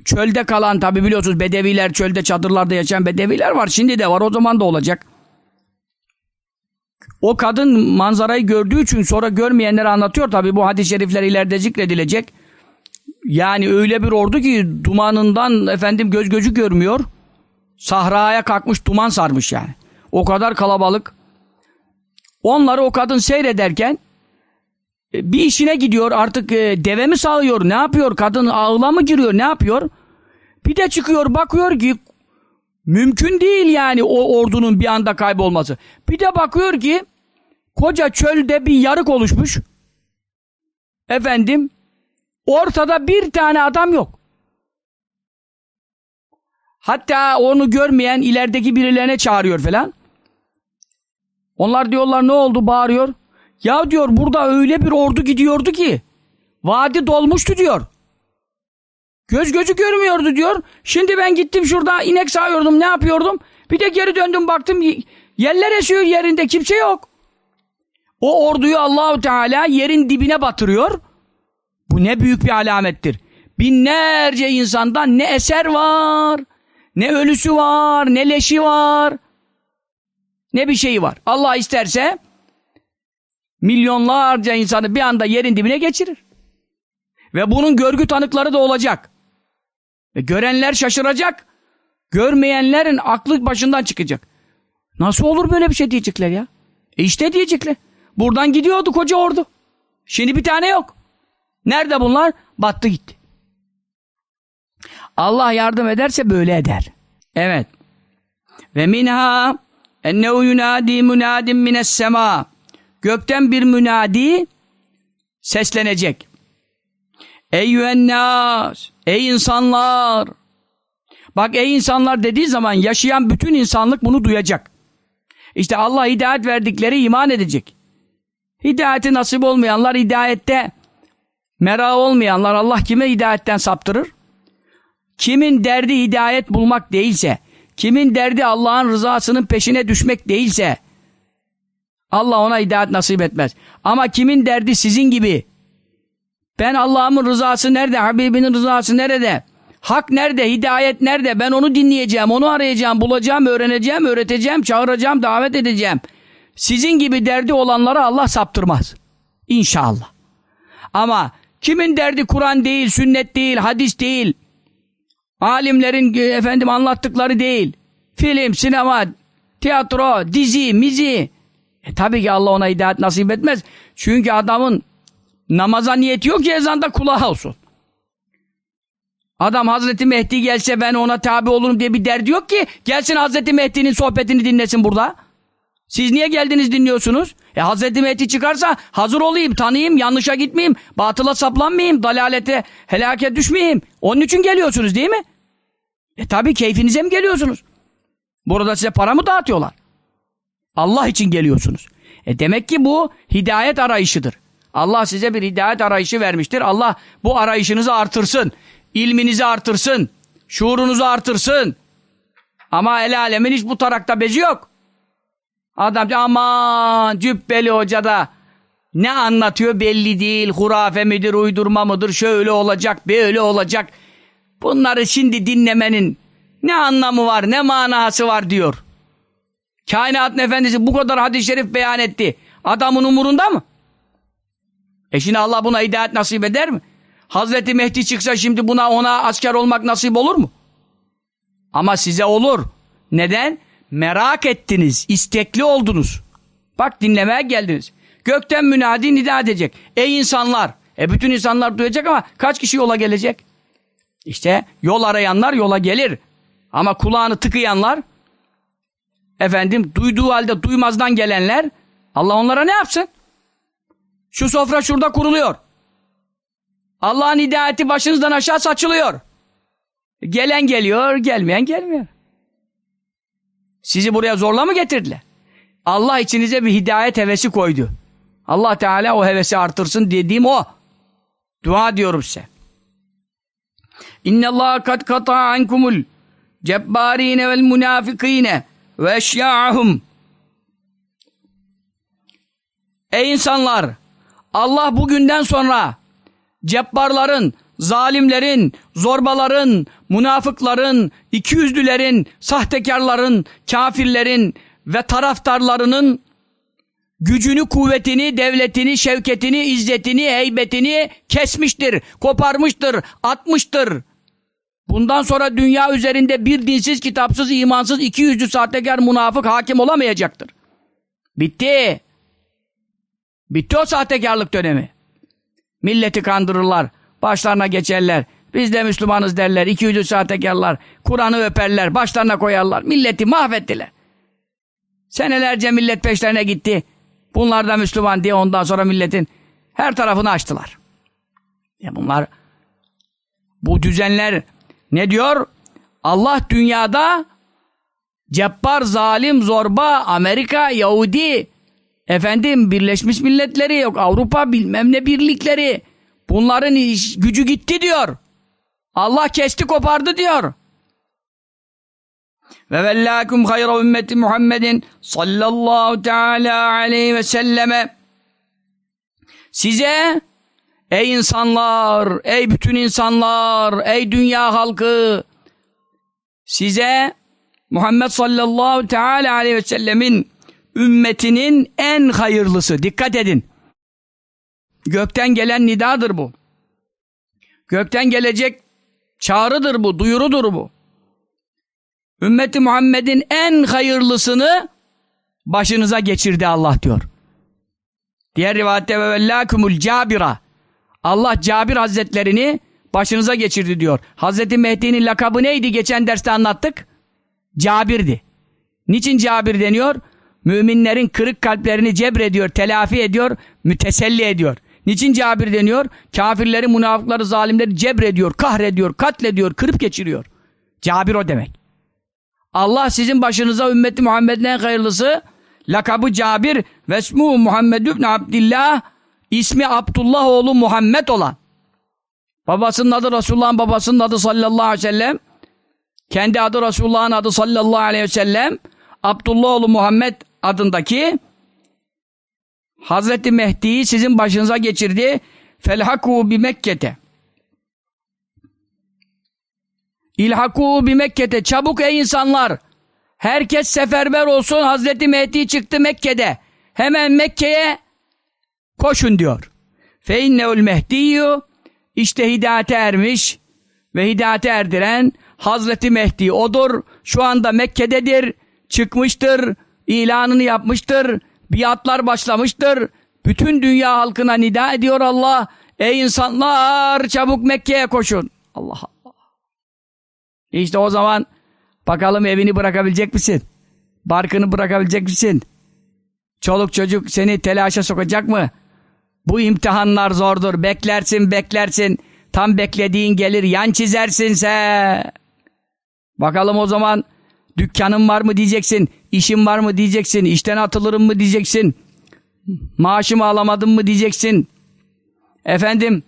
Çölde kalan tabi biliyorsunuz bedeviler çölde çadırlarda yaşayan bedeviler var. Şimdi de var o zaman da olacak. O kadın manzarayı gördüğü için sonra görmeyenlere anlatıyor tabi bu hadis-i şerifler ileride zikredilecek. Yani öyle bir ordu ki dumanından efendim göz gözü görmüyor. Sahraya kalkmış duman sarmış yani. O kadar kalabalık. Onları o kadın seyrederken e, bir işine gidiyor artık e, deve mi sağıyor ne yapıyor kadın ağla mı giriyor ne yapıyor bir de çıkıyor bakıyor ki mümkün değil yani o ordunun bir anda kaybolması. Bir de bakıyor ki koca çölde bir yarık oluşmuş. Efendim ortada bir tane adam yok. Hatta onu görmeyen ilerideki birilerine çağırıyor falan. Onlar diyorlar ne oldu? bağırıyor. Ya diyor burada öyle bir ordu gidiyordu ki vadi dolmuştu diyor. Göz gözü görmüyordu diyor. Şimdi ben gittim şurada inek sağıyordum ne yapıyordum? Bir de geri döndüm baktım yerler esiyor yerinde kimse yok. O orduyu Allahu Teala yerin dibine batırıyor. Bu ne büyük bir alamettir. Binlerce insandan ne eser var, ne ölüsü var, ne leşi var, ne bir şeyi var. Allah isterse milyonlarca insanı bir anda yerin dibine geçirir. Ve bunun görgü tanıkları da olacak. Ve görenler şaşıracak. Görmeyenlerin aklı başından çıkacak. Nasıl olur böyle bir şey diyecekler ya? E işte diyecekler. Buradan gidiyordu koca ordu. Şimdi bir tane yok. Nerede bunlar? Battı gitti. Allah yardım ederse böyle eder. Evet. Ve minha ennehu yunadi munadim mines sema gökten bir münadi seslenecek. Eyyühennas, ey insanlar. Bak ey insanlar dediği zaman yaşayan bütün insanlık bunu duyacak. İşte Allah hidayet verdikleri iman edecek. Hidayeti nasip olmayanlar hidayette mera olmayanlar Allah kime hidayetten saptırır? Kimin derdi hidayet bulmak değilse, kimin derdi Allah'ın rızasının peşine düşmek değilse, Allah ona hidayet nasip etmez. Ama kimin derdi sizin gibi ben Allah'ımın rızası nerede? Habibinin rızası nerede? Hak nerede? Hidayet nerede? Ben onu dinleyeceğim, onu arayacağım, bulacağım, öğreneceğim, öğreteceğim, çağıracağım, davet edeceğim. Sizin gibi derdi olanlara Allah saptırmaz. İnşallah. Ama kimin derdi Kur'an değil, sünnet değil, hadis değil, alimlerin e, efendim anlattıkları değil, film, sinema, tiyatro, dizi, mizi. E tabii ki Allah ona hidayet nasip etmez. Çünkü adamın namaza niyeti yok ki ezanda kulağı olsun. Adam Hazreti Mehdi gelse ben ona tabi olurum diye bir derdi yok ki. Gelsin Hazreti Mehdi'nin sohbetini dinlesin burada. Siz niye geldiniz dinliyorsunuz? E Hazreti Mehdi çıkarsa hazır olayım, tanıyayım, yanlışa gitmeyeyim, batıla saplanmayayım, dalalete, helake düşmeyeyim. Onun için geliyorsunuz değil mi? E tabi keyfinize mi geliyorsunuz? Burada size para mı dağıtıyorlar? Allah için geliyorsunuz. E demek ki bu hidayet arayışıdır. Allah size bir hidayet arayışı vermiştir. Allah bu arayışınızı artırsın. ilminizi artırsın. Şuurunuzu artırsın. Ama el alemin hiç bu tarakta bezi yok. Adam diyor aman cübbeli hoca da ne anlatıyor belli değil. Hurafe midir, uydurma mıdır, şöyle olacak, böyle olacak. Bunları şimdi dinlemenin ne anlamı var, ne manası var diyor. Kainatın efendisi bu kadar hadis-i şerif beyan etti. Adamın umurunda mı? E şimdi Allah buna hidayet nasip eder mi? Hazreti Mehdi çıksa şimdi buna ona asker olmak nasip olur mu? Ama size olur. Neden? Merak ettiniz, istekli oldunuz. Bak dinlemeye geldiniz. Gökten münadi nida edecek. Ey insanlar! E bütün insanlar duyacak ama kaç kişi yola gelecek? İşte yol arayanlar yola gelir. Ama kulağını tıkayanlar efendim duyduğu halde duymazdan gelenler Allah onlara ne yapsın? Şu sofra şurada kuruluyor. Allah'ın hidayeti başınızdan aşağı saçılıyor. Gelen geliyor, gelmeyen gelmiyor. Sizi buraya zorla mı getirdiler? Allah içinize bir hidayet hevesi koydu. Allah Teala o hevesi artırsın dediğim o. Dua diyorum size. İnne Allah kad kata ankumul cebbarine vel munafikine ve eşya'ahum. Ey insanlar! Allah bugünden sonra cebbarların, zalimlerin, zorbaların, münafıkların, ikiyüzlülerin, sahtekarların, kafirlerin ve taraftarlarının gücünü, kuvvetini, devletini, şevketini, izzetini, heybetini kesmiştir, koparmıştır, atmıştır. Bundan sonra dünya üzerinde bir dinsiz, kitapsız, imansız, iki yüzlü sahtekar, münafık hakim olamayacaktır. Bitti. Bitti o sahtekarlık dönemi. Milleti kandırırlar, başlarına geçerler. Biz de Müslümanız derler, iki yüzlü sahtekarlar. Kur'an'ı öperler, başlarına koyarlar. Milleti mahvettiler. Senelerce millet peşlerine gitti. Bunlar da Müslüman diye ondan sonra milletin her tarafını açtılar. Ya bunlar bu düzenler ne diyor? Allah dünyada cebbar, zalim, zorba, Amerika, Yahudi, efendim Birleşmiş Milletleri yok, Avrupa bilmem ne birlikleri. Bunların iş, gücü gitti diyor. Allah kesti kopardı diyor. Ve vellâkum hayra ümmeti Muhammedin sallallahu teala aleyhi ve selleme size ey insanlar, ey bütün insanlar, ey dünya halkı size Muhammed sallallahu teala aleyhi ve sellemin ümmetinin en hayırlısı. Dikkat edin. Gökten gelen nidadır bu. Gökten gelecek çağrıdır bu, duyurudur bu. Ümmeti Muhammed'in en hayırlısını başınıza geçirdi Allah diyor. Diğer rivayette ve vellâkumul cabira. Allah Cabir Hazretlerini başınıza geçirdi diyor. Hazreti Mehdi'nin lakabı neydi? Geçen derste anlattık. Cabir'di. Niçin Cabir deniyor? Müminlerin kırık kalplerini cebrediyor, telafi ediyor, müteselli ediyor. Niçin Cabir deniyor? Kafirleri, münafıkları, zalimleri cebrediyor, kahrediyor, katlediyor, kırıp geçiriyor. Cabir o demek. Allah sizin başınıza ümmeti Muhammed'in en hayırlısı lakabı Cabir vesmu Muhammed ibn Abdillah ismi Abdullah oğlu Muhammed olan babasının adı Resulullah'ın babasının adı sallallahu aleyhi ve sellem kendi adı Resulullah'ın adı sallallahu aleyhi ve sellem Abdullah oğlu Muhammed adındaki Hazreti Mehdi'yi sizin başınıza geçirdi felhaku bi Mekke'te İlhaku bi Mekke'te çabuk ey insanlar. Herkes seferber olsun. Hazreti Mehdi çıktı Mekke'de. Hemen Mekke'ye koşun diyor. Fe inneul mehdiyyü işte hidayete ermiş ve hidayete erdiren Hazreti Mehdi odur. Şu anda Mekke'dedir. Çıkmıştır. İlanını yapmıştır. Biatlar başlamıştır. Bütün dünya halkına nida ediyor Allah. Ey insanlar çabuk Mekke'ye koşun. Allah Allah. İşte o zaman bakalım evini bırakabilecek misin? Barkını bırakabilecek misin? Çoluk çocuk seni telaşa sokacak mı? Bu imtihanlar zordur. Beklersin beklersin. Tam beklediğin gelir yan çizersin sen. Bakalım o zaman dükkanın var mı diyeceksin. İşin var mı diyeceksin. işten atılırım mı diyeceksin. Maaşımı alamadım mı diyeceksin. Efendim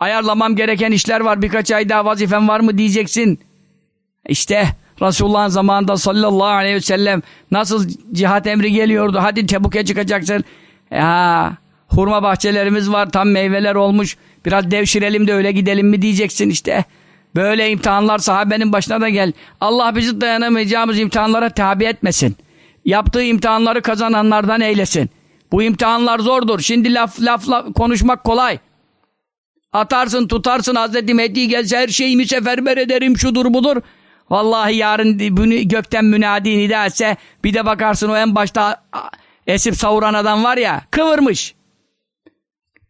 ayarlamam gereken işler var. Birkaç ay daha vazifem var mı diyeceksin. İşte Resulullah'ın zamanında sallallahu aleyhi ve sellem nasıl cihat emri geliyordu. Hadi Tebuk'e çıkacaksın. Ya hurma bahçelerimiz var tam meyveler olmuş. Biraz devşirelim de öyle gidelim mi diyeceksin işte. Böyle imtihanlar sahabenin başına da gel. Allah bizi dayanamayacağımız imtihanlara tabi etmesin. Yaptığı imtihanları kazananlardan eylesin. Bu imtihanlar zordur. Şimdi laf laf, konuşmak kolay. Atarsın tutarsın Hazreti Mehdi gelse her şeyimi seferber ederim şudur budur. Vallahi yarın bunu gökten münadi nida etse bir de bakarsın o en başta esip savuran adam var ya kıvırmış.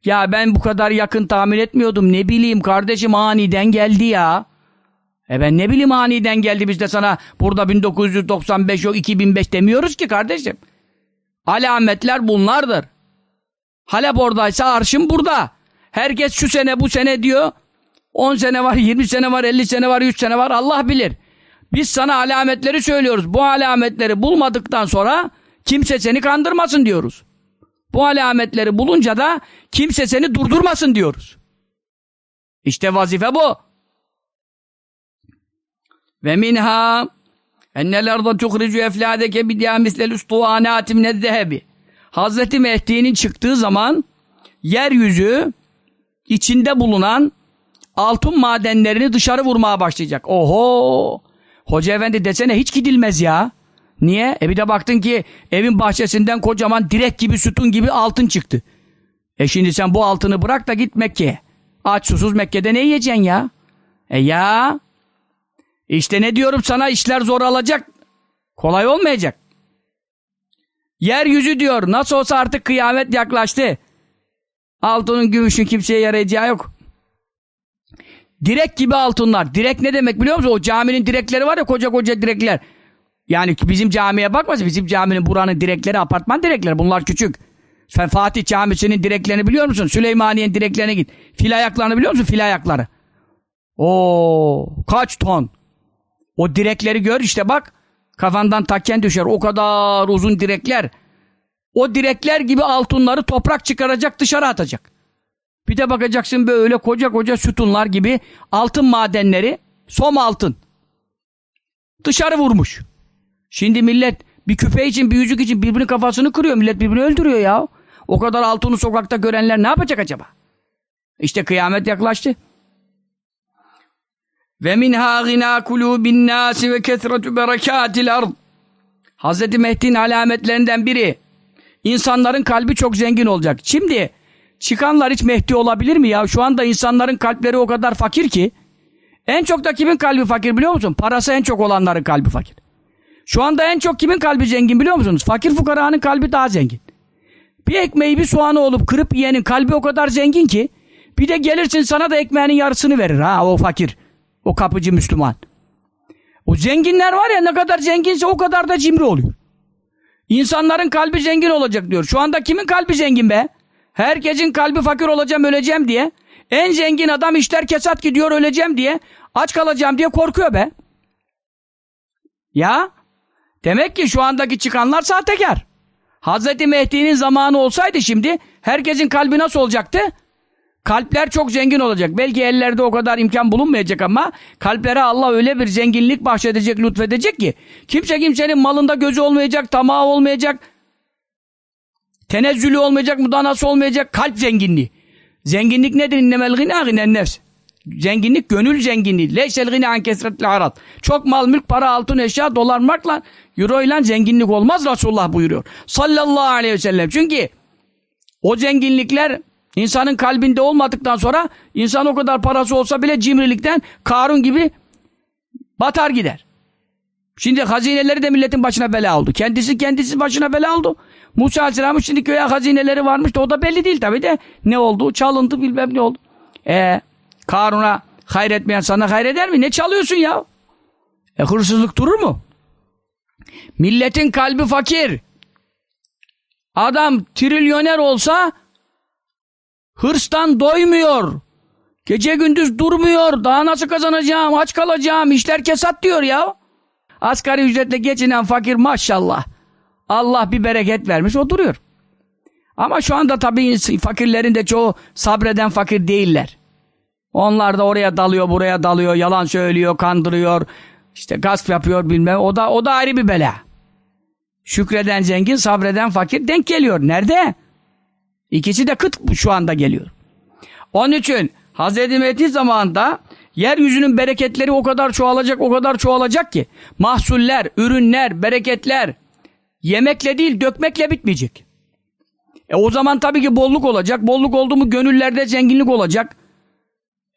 Ya ben bu kadar yakın tahmin etmiyordum. Ne bileyim kardeşim aniden geldi ya. E ben ne bileyim aniden geldi biz de sana burada 1995 yok 2005 demiyoruz ki kardeşim. Alametler bunlardır. Halep oradaysa arşın burada. Herkes şu sene bu sene diyor. 10 sene var, 20 sene var, 50 sene var, 100 sene var Allah bilir. Biz sana alametleri söylüyoruz. Bu alametleri bulmadıktan sonra kimse seni kandırmasın diyoruz. Bu alametleri bulunca da kimse seni durdurmasın diyoruz. İşte vazife bu. Ve minha ennel arda tuhricu efladeke bidya mislel ustuanati minezzehebi. Hazreti Mehdi'nin çıktığı zaman yeryüzü içinde bulunan altın madenlerini dışarı vurmaya başlayacak. Oho! Hoca efendi desene hiç gidilmez ya. Niye? E bir de baktın ki evin bahçesinden kocaman direk gibi sütun gibi altın çıktı. E şimdi sen bu altını bırak da git Mekke'ye. Aç susuz Mekke'de ne yiyeceksin ya? E ya. İşte ne diyorum sana işler zor alacak. Kolay olmayacak. Yeryüzü diyor. Nasıl olsa artık kıyamet yaklaştı. Altının gümüşün kimseye yarayacağı yok. Direk gibi altınlar. Direk ne demek biliyor musun? O caminin direkleri var ya koca koca direkler. Yani bizim camiye bakmasın. Bizim caminin buranın direkleri apartman direkleri. Bunlar küçük. Sen Fatih Camisi'nin direklerini biliyor musun? Süleymaniye'nin direklerine git. Fil ayaklarını biliyor musun? Fil ayakları. Oo, kaç ton? O direkleri gör işte bak. Kafandan takken düşer. O kadar uzun direkler. O direkler gibi altınları toprak çıkaracak dışarı atacak. Bir de bakacaksın böyle koca koca sütunlar gibi altın madenleri som altın. Dışarı vurmuş. Şimdi millet bir küpe için bir yüzük için birbirinin kafasını kırıyor. Millet birbirini öldürüyor ya. O kadar altını sokakta görenler ne yapacak acaba? İşte kıyamet yaklaştı. Ve minha gina kulubin nasi ve kesretu berekatil ard. Hazreti Mehdi'nin alametlerinden biri. İnsanların kalbi çok zengin olacak. Şimdi çıkanlar hiç Mehdi olabilir mi ya? Şu anda insanların kalpleri o kadar fakir ki. En çok da kimin kalbi fakir biliyor musun? Parası en çok olanların kalbi fakir. Şu anda en çok kimin kalbi zengin biliyor musunuz? Fakir fukaranın kalbi daha zengin. Bir ekmeği bir soğanı olup kırıp yiyenin kalbi o kadar zengin ki bir de gelirsin sana da ekmeğinin yarısını verir ha o fakir. O kapıcı Müslüman. O zenginler var ya ne kadar zenginse o kadar da cimri oluyor. İnsanların kalbi zengin olacak diyor. Şu anda kimin kalbi zengin be? Herkesin kalbi fakir olacağım öleceğim diye. En zengin adam işler kesat gidiyor öleceğim diye. Aç kalacağım diye korkuyor be. Ya demek ki şu andaki çıkanlar sahtekar. Hazreti Mehdi'nin zamanı olsaydı şimdi herkesin kalbi nasıl olacaktı? Kalpler çok zengin olacak. Belki ellerde o kadar imkan bulunmayacak ama kalplere Allah öyle bir zenginlik bahşedecek, lütfedecek ki kimse kimsenin malında gözü olmayacak, tamağı olmayacak, tenezzülü olmayacak, mudanası olmayacak, kalp zenginliği. Zenginlik nedir? İnnemel gına ginen nefs. Zenginlik gönül zenginliği. Leysel gine an arat. Çok mal, mülk, para, altın, eşya, dolar, markla, euro ile zenginlik olmaz Resulullah buyuruyor. Sallallahu aleyhi ve sellem. Çünkü o zenginlikler insanın kalbinde olmadıktan sonra insan o kadar parası olsa bile cimrilikten Karun gibi batar gider. Şimdi hazineleri de milletin başına bela oldu. Kendisi kendisi başına bela oldu. Musa Aleyhisselam'ın şimdi köye hazineleri varmış da o da belli değil tabi de ne oldu? Çalındı bilmem ne oldu. E Karun'a hayretmeyen sana hayreder mi? Ne çalıyorsun ya? E hırsızlık durur mu? Milletin kalbi fakir. Adam trilyoner olsa hırstan doymuyor. Gece gündüz durmuyor. Daha nasıl kazanacağım? Aç kalacağım. İşler kesat diyor ya. Asgari ücretle geçinen fakir maşallah. Allah bir bereket vermiş o duruyor. Ama şu anda tabii fakirlerin de çoğu sabreden fakir değiller. Onlar da oraya dalıyor, buraya dalıyor, yalan söylüyor, kandırıyor, işte gasp yapıyor bilmem. O da o da ayrı bir bela. Şükreden zengin, sabreden fakir denk geliyor. Nerede? İkisi de kıt şu anda geliyor. Onun için Hz. Mehdi zamanında yeryüzünün bereketleri o kadar çoğalacak, o kadar çoğalacak ki mahsuller, ürünler, bereketler yemekle değil dökmekle bitmeyecek. E o zaman tabii ki bolluk olacak. Bolluk oldu mu gönüllerde zenginlik olacak.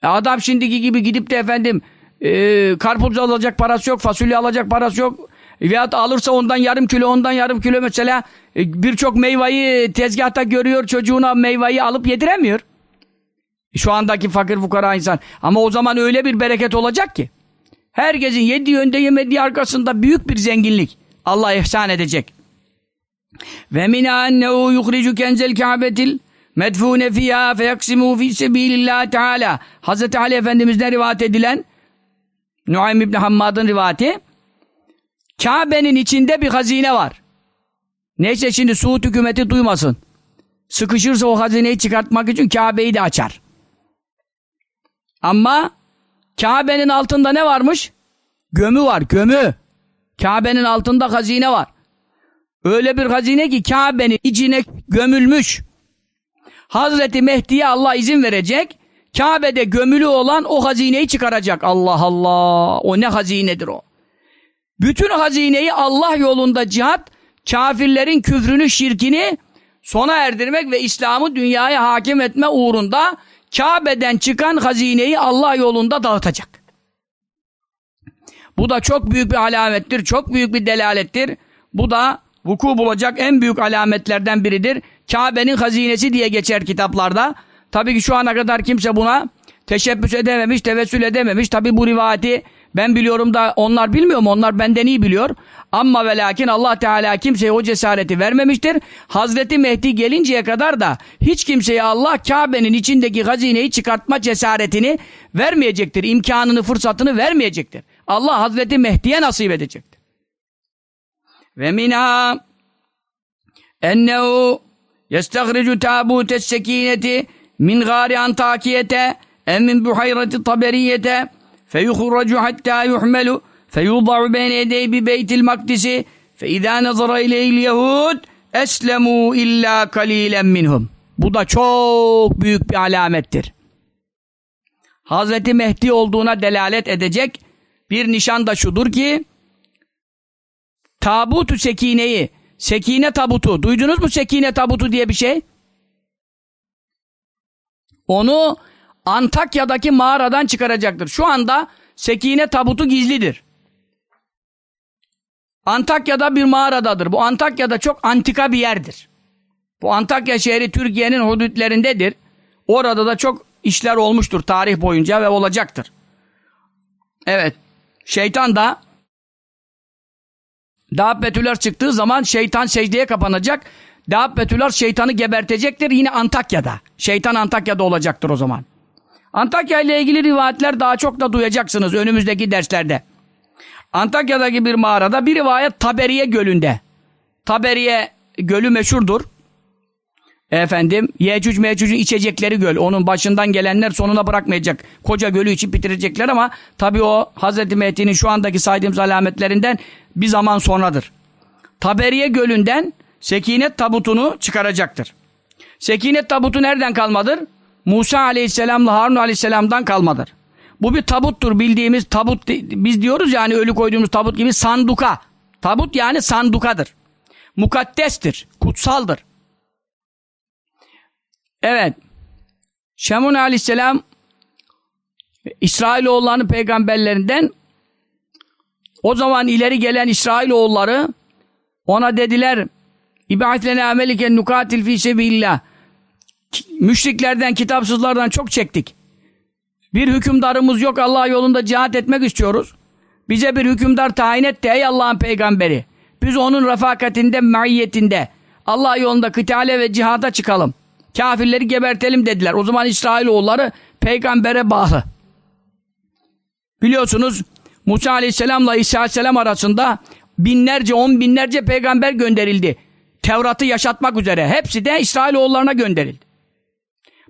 E adam şimdiki gibi gidip de efendim e, karpuz alacak parası yok, fasulye alacak parası yok. Veyahut alırsa ondan yarım kilo, ondan yarım kilo mesela e, birçok meyveyi tezgahta görüyor, çocuğuna meyveyi alıp yediremiyor. E, şu andaki fakir fukara insan. Ama o zaman öyle bir bereket olacak ki. Herkesin yediği önde yemediği arkasında büyük bir zenginlik. Allah ihsan edecek. Ve min ennehu yuhricu kenzel kâbetil medfûne fiyâ feyaksimu fî sebîlillâhi teâlâ. Hazreti Ali Efendimiz'den rivayet edilen Nuaym İbni Hammad'ın rivayeti Kabe'nin içinde bir hazine var. Neyse şimdi Suud hükümeti duymasın. Sıkışırsa o hazineyi çıkartmak için Kabe'yi de açar. Ama Kabe'nin altında ne varmış? Gömü var, gömü. Kabe'nin altında hazine var. Öyle bir hazine ki Kabe'nin içine gömülmüş. Hazreti Mehdi'ye Allah izin verecek. Kabe'de gömülü olan o hazineyi çıkaracak. Allah Allah. O ne hazinedir o. Bütün hazineyi Allah yolunda cihat, kafirlerin küfrünü, şirkini sona erdirmek ve İslam'ı dünyaya hakim etme uğrunda Kabe'den çıkan hazineyi Allah yolunda dağıtacak. Bu da çok büyük bir alamettir, çok büyük bir delalettir. Bu da vuku bulacak en büyük alametlerden biridir. Kabe'nin hazinesi diye geçer kitaplarda. Tabii ki şu ana kadar kimse buna teşebbüs edememiş, tevessül edememiş. Tabii bu rivayeti ben biliyorum da onlar bilmiyor mu? Onlar benden iyi biliyor. Ama ve lakin Allah Teala kimseye o cesareti vermemiştir. Hazreti Mehdi gelinceye kadar da hiç kimseye Allah Kabe'nin içindeki hazineyi çıkartma cesaretini vermeyecektir. İmkanını, fırsatını vermeyecektir. Allah Hazreti Mehdi'ye nasip edecektir. Ve minha ennehu yestahricu tabutes sekineti min gari antakiyete en min buhayreti taberiyete feyuhracu hatta yuhmelu feyudaru beyne yedey bi beytil makdisi feiza nazara ileyhil yehud eslemu illa kalilen minhum. Bu da çok büyük bir alamettir. Hazreti Mehdi olduğuna delalet edecek bir nişan da şudur ki tabutu sekineyi sekine tabutu duydunuz mu sekine tabutu diye bir şey? Onu Antakya'daki mağaradan çıkaracaktır. Şu anda sekine tabutu gizlidir. Antakya'da bir mağaradadır. Bu Antakya'da çok antika bir yerdir. Bu Antakya şehri Türkiye'nin hudütlerindedir. Orada da çok işler olmuştur tarih boyunca ve olacaktır. Evet. Şeytan da Dabbetüler çıktığı zaman şeytan secdeye kapanacak. Dabbetüler şeytanı gebertecektir yine Antakya'da. Şeytan Antakya'da olacaktır o zaman. Antakya ile ilgili rivayetler daha çok da duyacaksınız önümüzdeki derslerde. Antakya'daki bir mağarada bir rivayet Taberiye Gölü'nde. Taberiye Gölü meşhurdur. Efendim Yecüc Mecüc'ün içecekleri göl. Onun başından gelenler sonuna bırakmayacak. Koca gölü içip bitirecekler ama tabi o Hazreti Mehdi'nin şu andaki saydığımız alametlerinden bir zaman sonradır. Taberiye Gölü'nden Sekinet tabutunu çıkaracaktır. Sekinet tabutu nereden kalmadır? Musa aleyhisselamla Harun aleyhisselamdan kalmadır. Bu bir tabuttur bildiğimiz tabut biz diyoruz yani ölü koyduğumuz tabut gibi sanduka. Tabut yani sandukadır. Mukaddestir, kutsaldır. Evet. Şemun aleyhisselam İsrailoğullarının peygamberlerinden o zaman ileri gelen İsrailoğulları ona dediler İb'atlena ameliken nukatil fi sebillah Müşriklerden, kitapsızlardan çok çektik. Bir hükümdarımız yok Allah yolunda cihat etmek istiyoruz. Bize bir hükümdar tayin et de ey Allah'ın peygamberi. Biz onun refakatinde, maiyetinde Allah yolunda kıtale ve cihada çıkalım. Kafirleri gebertelim dediler. O zaman İsrailoğulları peygambere bağlı. Biliyorsunuz Musa Aleyhisselam'la İsa Aleyhisselam arasında binlerce, on binlerce peygamber gönderildi. Tevrat'ı yaşatmak üzere. Hepsi de İsrailoğullarına gönderildi.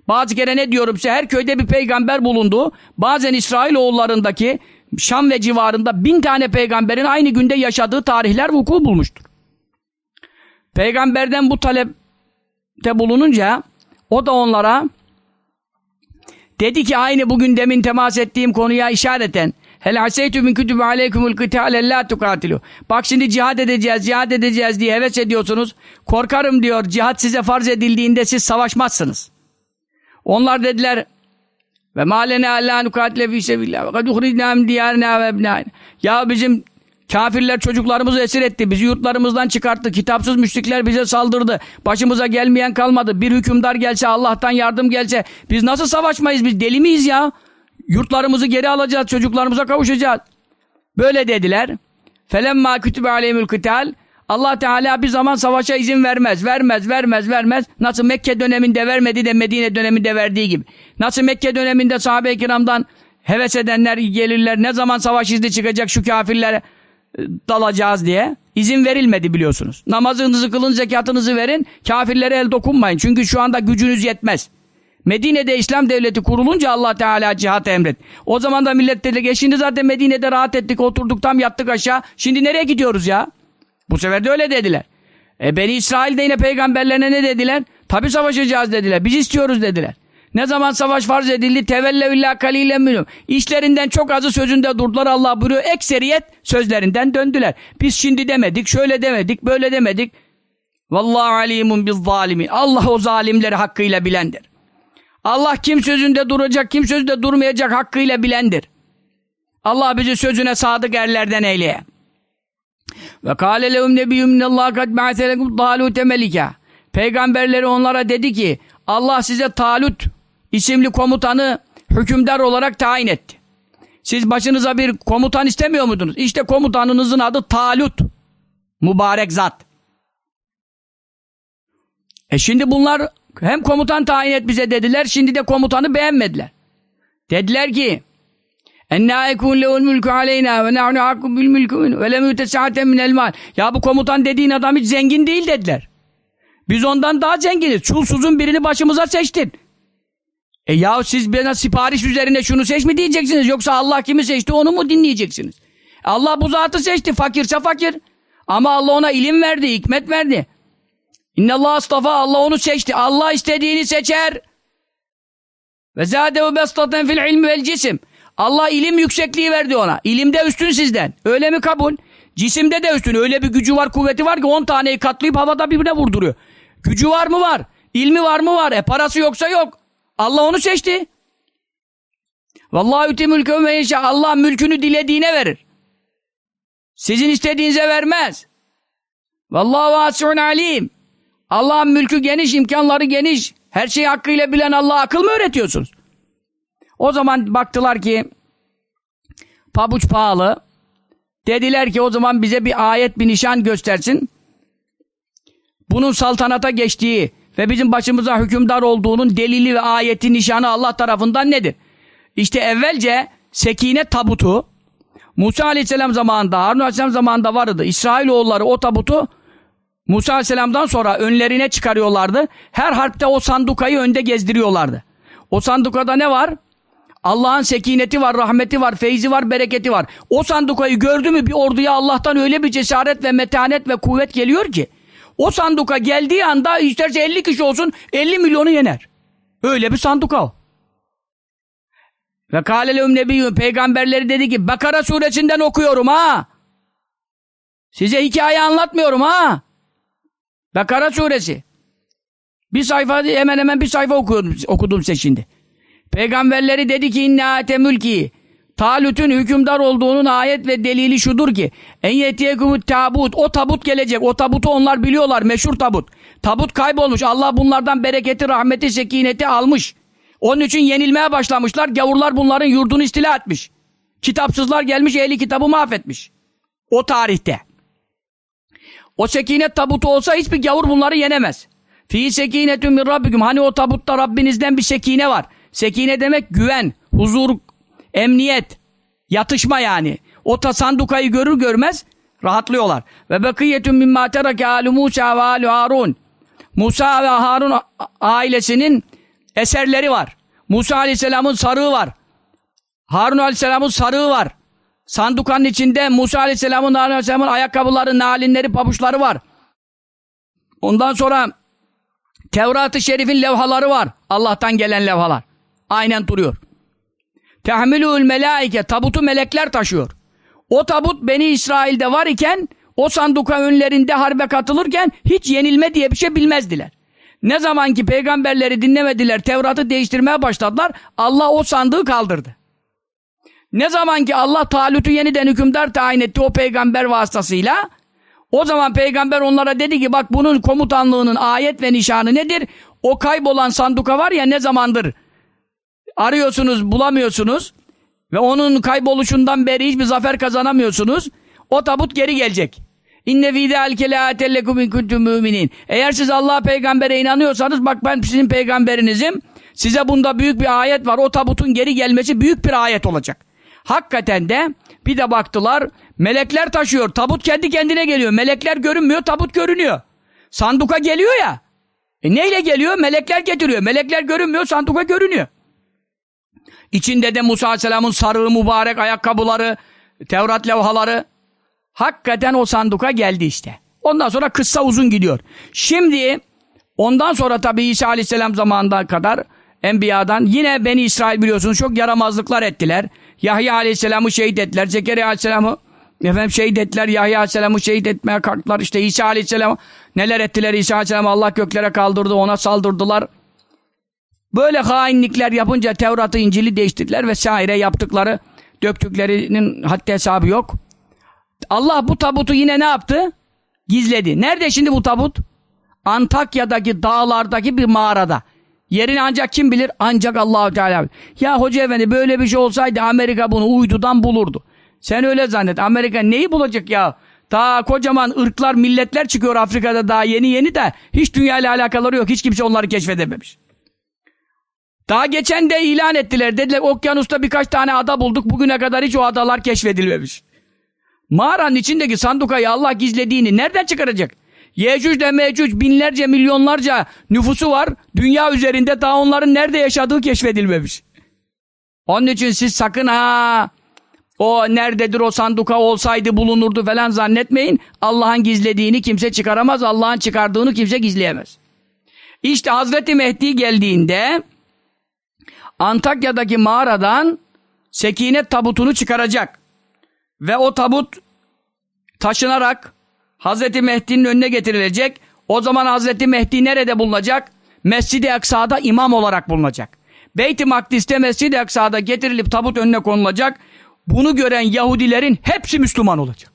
Bazı kere ne diyorum size her köyde bir peygamber bulundu. Bazen İsrailoğullarındaki Şam ve civarında bin tane peygamberin aynı günde yaşadığı tarihler vuku bulmuştur. Peygamberden bu talepte bulununca o da onlara dedi ki aynı bugün demin temas ettiğim konuya işareten Hel haseytü min kütübü aleykumul kıtâle la tukatilu. Bak şimdi cihad edeceğiz, cihad edeceğiz diye heves ediyorsunuz. Korkarım diyor, cihad size farz edildiğinde siz savaşmazsınız. Onlar dediler ve malene alla nukatile fi sebillah ve kad uhridna min diyarina ve ebnaina. Ya bizim kafirler çocuklarımızı esir etti. Bizi yurtlarımızdan çıkarttı. Kitapsız müşrikler bize saldırdı. Başımıza gelmeyen kalmadı. Bir hükümdar gelse, Allah'tan yardım gelse biz nasıl savaşmayız? Biz deli miyiz ya? Yurtlarımızı geri alacağız, çocuklarımıza kavuşacağız. Böyle dediler. Felemma kütübe aleyhimül kıtal. Allah Teala bir zaman savaşa izin vermez, vermez, vermez, vermez. Nasıl Mekke döneminde vermedi de Medine döneminde verdiği gibi. Nasıl Mekke döneminde sahabe-i kiramdan heves edenler gelirler, ne zaman savaş izni çıkacak şu kafirlere dalacağız diye. izin verilmedi biliyorsunuz. Namazınızı kılın, zekatınızı verin, kafirlere el dokunmayın. Çünkü şu anda gücünüz yetmez. Medine'de İslam devleti kurulunca Allah Teala cihat emret. O zaman da millet dedi ki şimdi zaten Medine'de rahat ettik, oturduk tam yattık aşağı. Şimdi nereye gidiyoruz ya? Bu sefer de öyle dediler. E Beni İsrail de yine peygamberlerine ne dediler? Tabi savaşacağız dediler. Biz istiyoruz dediler. Ne zaman savaş farz edildi? Tevelle illa kalilen minum. İşlerinden çok azı sözünde durdular. Allah buyuruyor. Ekseriyet sözlerinden döndüler. Biz şimdi demedik, şöyle demedik, böyle demedik. Vallahu alimun biz zalimin. Allah o zalimleri hakkıyla bilendir. Allah kim sözünde duracak, kim sözünde durmayacak hakkıyla bilendir. Allah bizi sözüne sadık erlerden eyleye. Ve kâle lehum nebiyyum minallâh kad ba'selekum talûte melika. Peygamberleri onlara dedi ki Allah size Talut isimli komutanı hükümdar olarak tayin etti. Siz başınıza bir komutan istemiyor muydunuz? İşte komutanınızın adı Talut. Mübarek zat. E şimdi bunlar hem komutan tayin et bize dediler, şimdi de komutanı beğenmediler. Dediler ki اَنَّا يَكُونَ لَهُ الْمُلْكُ عَلَيْنَا وَنَحْنُ حَقُّ بِالْمُلْكُ وَلَمْ يُتَسَعَةً مِنَ الْمَالِ Ya bu komutan dediğin adam hiç zengin değil dediler. Biz ondan daha zenginiz. Çulsuzun birini başımıza seçtin. E ya siz bana sipariş üzerine şunu seç mi diyeceksiniz? Yoksa Allah kimi seçti onu mu dinleyeceksiniz? Allah bu zatı seçti. Fakirse fakir. Ama Allah ona ilim verdi, hikmet verdi. İnnallah astafa Allah onu seçti. Allah istediğini seçer. Ve zâdehu bestaten fil ilmi vel cisim. Allah ilim yüksekliği verdi ona. İlimde üstün sizden. Öyle mi kabul? Cisimde de üstün. Öyle bir gücü var, kuvveti var ki 10 taneyi katlayıp havada birbirine vurduruyor. Gücü var mı var? İlmi var mı var? E parası yoksa yok. Allah onu seçti. Vallahi üti mülkü ve Allah mülkünü dilediğine verir. Sizin istediğinize vermez. Vallahi vasiun alim. Allah'ın mülkü geniş, imkanları geniş. Her şeyi hakkıyla bilen Allah'a akıl mı öğretiyorsunuz? O zaman baktılar ki pabuç pahalı. Dediler ki o zaman bize bir ayet, bir nişan göstersin. Bunun saltanata geçtiği ve bizim başımıza hükümdar olduğunun delili ve ayeti nişanı Allah tarafından nedir? İşte evvelce sekine tabutu Musa aleyhisselam zamanında, Harun aleyhisselam zamanında vardı. İsrailoğulları o tabutu Musa Aleyhisselam'dan sonra önlerine çıkarıyorlardı. Her harpte o sandukayı önde gezdiriyorlardı. O sandukada ne var? Allah'ın sekineti var, rahmeti var, feyzi var, bereketi var. O sandukayı gördü mü bir orduya Allah'tan öyle bir cesaret ve metanet ve kuvvet geliyor ki o sanduka geldiği anda isterse 50 kişi olsun 50 milyonu yener. Öyle bir sanduka o. Ve kâlelehum nebiyyün peygamberleri dedi ki Bakara suresinden okuyorum ha. Size hikaye anlatmıyorum ha. Bakara suresi. Bir sayfa hemen hemen bir sayfa okuyorum, okudum size şimdi. Peygamberleri dedi ki inne ate mülki. Talut'un hükümdar olduğunun ayet ve delili şudur ki en yetiyekuvut tabut. O tabut gelecek. O tabutu onlar biliyorlar. Meşhur tabut. Tabut kaybolmuş. Allah bunlardan bereketi rahmeti sekineti almış. Onun için yenilmeye başlamışlar. Gavurlar bunların yurdunu istila etmiş. Kitapsızlar gelmiş ehli kitabı mahvetmiş. O tarihte. O sekinet tabutu olsa hiçbir gavur bunları yenemez. Fi sekinetun min rabbikum. Hani o tabutta Rabbinizden bir sekine var? Sekine demek güven huzur Emniyet, yatışma yani. O ta sandukayı görür görmez rahatlıyorlar. Ve bekiyetun mimma terake alu Musa ve alu Harun. Musa ve Harun ailesinin eserleri var. Musa aleyhisselamın sarığı var. Harun aleyhisselamın sarığı var. Sandukanın içinde Musa aleyhisselamın, Harun aleyhisselamın ayakkabıları, nalinleri, pabuçları var. Ondan sonra Tevrat-ı Şerif'in levhaları var. Allah'tan gelen levhalar. Aynen duruyor. Tehmilül melaike tabutu melekler taşıyor. O tabut Beni İsrail'de var iken o sanduka önlerinde harbe katılırken hiç yenilme diye bir şey bilmezdiler. Ne zaman ki peygamberleri dinlemediler, Tevrat'ı değiştirmeye başladılar, Allah o sandığı kaldırdı. Ne zaman ki Allah Talut'u yeniden hükümdar tayin etti o peygamber vasıtasıyla, o zaman peygamber onlara dedi ki bak bunun komutanlığının ayet ve nişanı nedir? O kaybolan sanduka var ya ne zamandır arıyorsunuz bulamıyorsunuz ve onun kayboluşundan beri hiçbir zafer kazanamıyorsunuz. O tabut geri gelecek. İnne fî zâlike leâtellekum in kuntum müminin. Eğer siz Allah peygambere inanıyorsanız bak ben sizin peygamberinizim. Size bunda büyük bir ayet var. O tabutun geri gelmesi büyük bir ayet olacak. Hakikaten de bir de baktılar melekler taşıyor. Tabut kendi kendine geliyor. Melekler görünmüyor, tabut görünüyor. Sanduka geliyor ya. E neyle geliyor? Melekler getiriyor. Melekler görünmüyor, sanduka görünüyor. İçinde de Musa Aleyhisselam'ın sarığı mübarek ayakkabıları, Tevrat levhaları. Hakikaten o sanduka geldi işte. Ondan sonra kıssa uzun gidiyor. Şimdi ondan sonra tabi İsa Aleyhisselam zamanında kadar Enbiya'dan yine Beni İsrail biliyorsunuz çok yaramazlıklar ettiler. Yahya Aleyhisselam'ı şehit ettiler. Zekeriya Aleyhisselam'ı efendim şehit ettiler. Yahya Aleyhisselam'ı şehit etmeye kalktılar. İşte İsa Aleyhisselam neler ettiler İsa Aleyhisselam Allah göklere kaldırdı ona saldırdılar. Böyle hainlikler yapınca Tevrat'ı, İncil'i değiştirdiler vesaire yaptıkları, döktüklerinin haddi hesabı yok. Allah bu tabutu yine ne yaptı? Gizledi. Nerede şimdi bu tabut? Antakya'daki dağlardaki bir mağarada. Yerini ancak kim bilir? Ancak Allahu Teala. Ya hoca efendi böyle bir şey olsaydı Amerika bunu uydudan bulurdu. Sen öyle zannet. Amerika neyi bulacak ya? Daha kocaman ırklar, milletler çıkıyor Afrika'da daha yeni yeni de hiç dünya ile alakaları yok. Hiç kimse onları keşfedememiş. Daha geçen de ilan ettiler. Dediler okyanusta birkaç tane ada bulduk. Bugüne kadar hiç o adalar keşfedilmemiş. Mağaranın içindeki sandukayı Allah gizlediğini nereden çıkaracak? Yecüc de Mecüc binlerce milyonlarca nüfusu var. Dünya üzerinde daha onların nerede yaşadığı keşfedilmemiş. Onun için siz sakın ha o nerededir o sanduka olsaydı bulunurdu falan zannetmeyin. Allah'ın gizlediğini kimse çıkaramaz. Allah'ın çıkardığını kimse gizleyemez. İşte Hazreti Mehdi geldiğinde Antakya'daki mağaradan sekinet tabutunu çıkaracak. Ve o tabut taşınarak Hazreti Mehdi'nin önüne getirilecek. O zaman Hazreti Mehdi nerede bulunacak? Mescid-i Aksa'da imam olarak bulunacak. Beyt-i Makdis'te Mescid-i Aksa'da getirilip tabut önüne konulacak. Bunu gören Yahudilerin hepsi Müslüman olacak.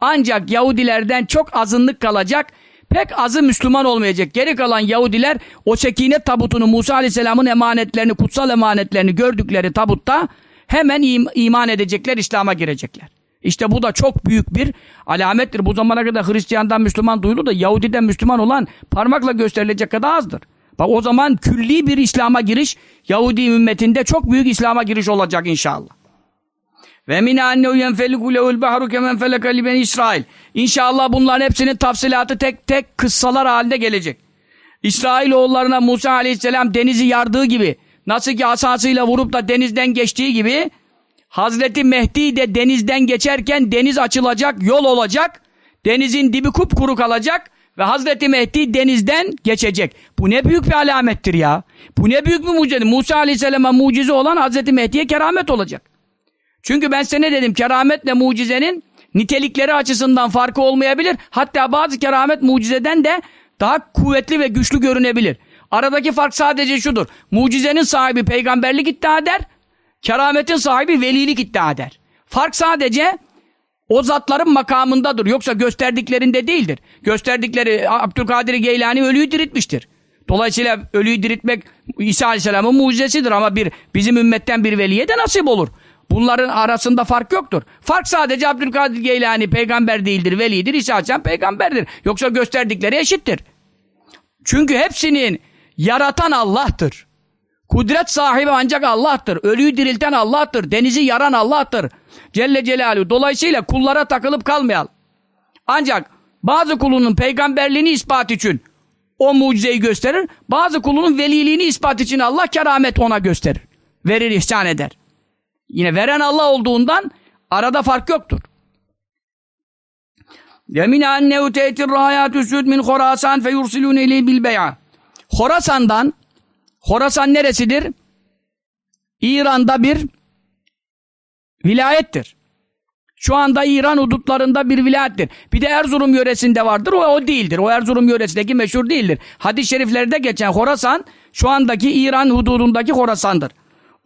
Ancak Yahudilerden çok azınlık kalacak Pek azı Müslüman olmayacak. Geri kalan Yahudiler o sekinet tabutunu Musa Aleyhisselam'ın emanetlerini, kutsal emanetlerini gördükleri tabutta hemen im iman edecekler, İslam'a girecekler. İşte bu da çok büyük bir alamettir. Bu zamana kadar Hristiyan'dan Müslüman duyuldu da Yahudi'den Müslüman olan parmakla gösterilecek kadar azdır. Bak o zaman külli bir İslam'a giriş Yahudi ümmetinde çok büyük İslam'a giriş olacak inşallah. Ve min annehu yenfeliku lehul bahru kemen feleka li İsrail. İnşallah bunların hepsinin tafsilatı tek tek kıssalar halinde gelecek. İsrail oğullarına Musa aleyhisselam denizi yardığı gibi, nasıl ki asasıyla vurup da denizden geçtiği gibi, Hazreti Mehdi de denizden geçerken deniz açılacak, yol olacak, denizin dibi kupkuru kalacak Ve Hazreti Mehdi denizden geçecek. Bu ne büyük bir alamettir ya. Bu ne büyük bir mucize. Musa Aleyhisselam'a mucize olan Hazreti Mehdi'ye keramet olacak. Çünkü ben size ne dedim? Kerametle mucizenin nitelikleri açısından farkı olmayabilir. Hatta bazı keramet mucizeden de daha kuvvetli ve güçlü görünebilir. Aradaki fark sadece şudur. Mucizenin sahibi peygamberlik iddia eder. Kerametin sahibi velilik iddia eder. Fark sadece o zatların makamındadır. Yoksa gösterdiklerinde değildir. Gösterdikleri Abdülkadir Geylani ölüyü diriltmiştir. Dolayısıyla ölüyü diriltmek İsa Aleyhisselam'ın mucizesidir ama bir bizim ümmetten bir veliye de nasip olur. Bunların arasında fark yoktur. Fark sadece Abdülkadir Geylani peygamber değildir, velidir. İsa Aleyhisselam peygamberdir. Yoksa gösterdikleri eşittir. Çünkü hepsinin yaratan Allah'tır. Kudret sahibi ancak Allah'tır. Ölüyü dirilten Allah'tır. Denizi yaran Allah'tır. Celle Celaluhu. Dolayısıyla kullara takılıp kalmayalım. Ancak bazı kulunun peygamberliğini ispat için o mucizeyi gösterir. Bazı kulunun veliliğini ispat için Allah keramet ona gösterir. Verir, ihsan eder. Yine veren Allah olduğundan arada fark yoktur. Yemin ennehu te'tir rahayatü süd min Khorasan fe yursilûne ileyh bil bey'a. Horasan'dan Horasan neresidir? İran'da bir vilayettir. Şu anda İran hudutlarında bir vilayettir. Bir de Erzurum yöresinde vardır. O, o değildir. O Erzurum yöresindeki meşhur değildir. Hadis-i şeriflerde geçen Horasan şu andaki İran hududundaki Horasan'dır.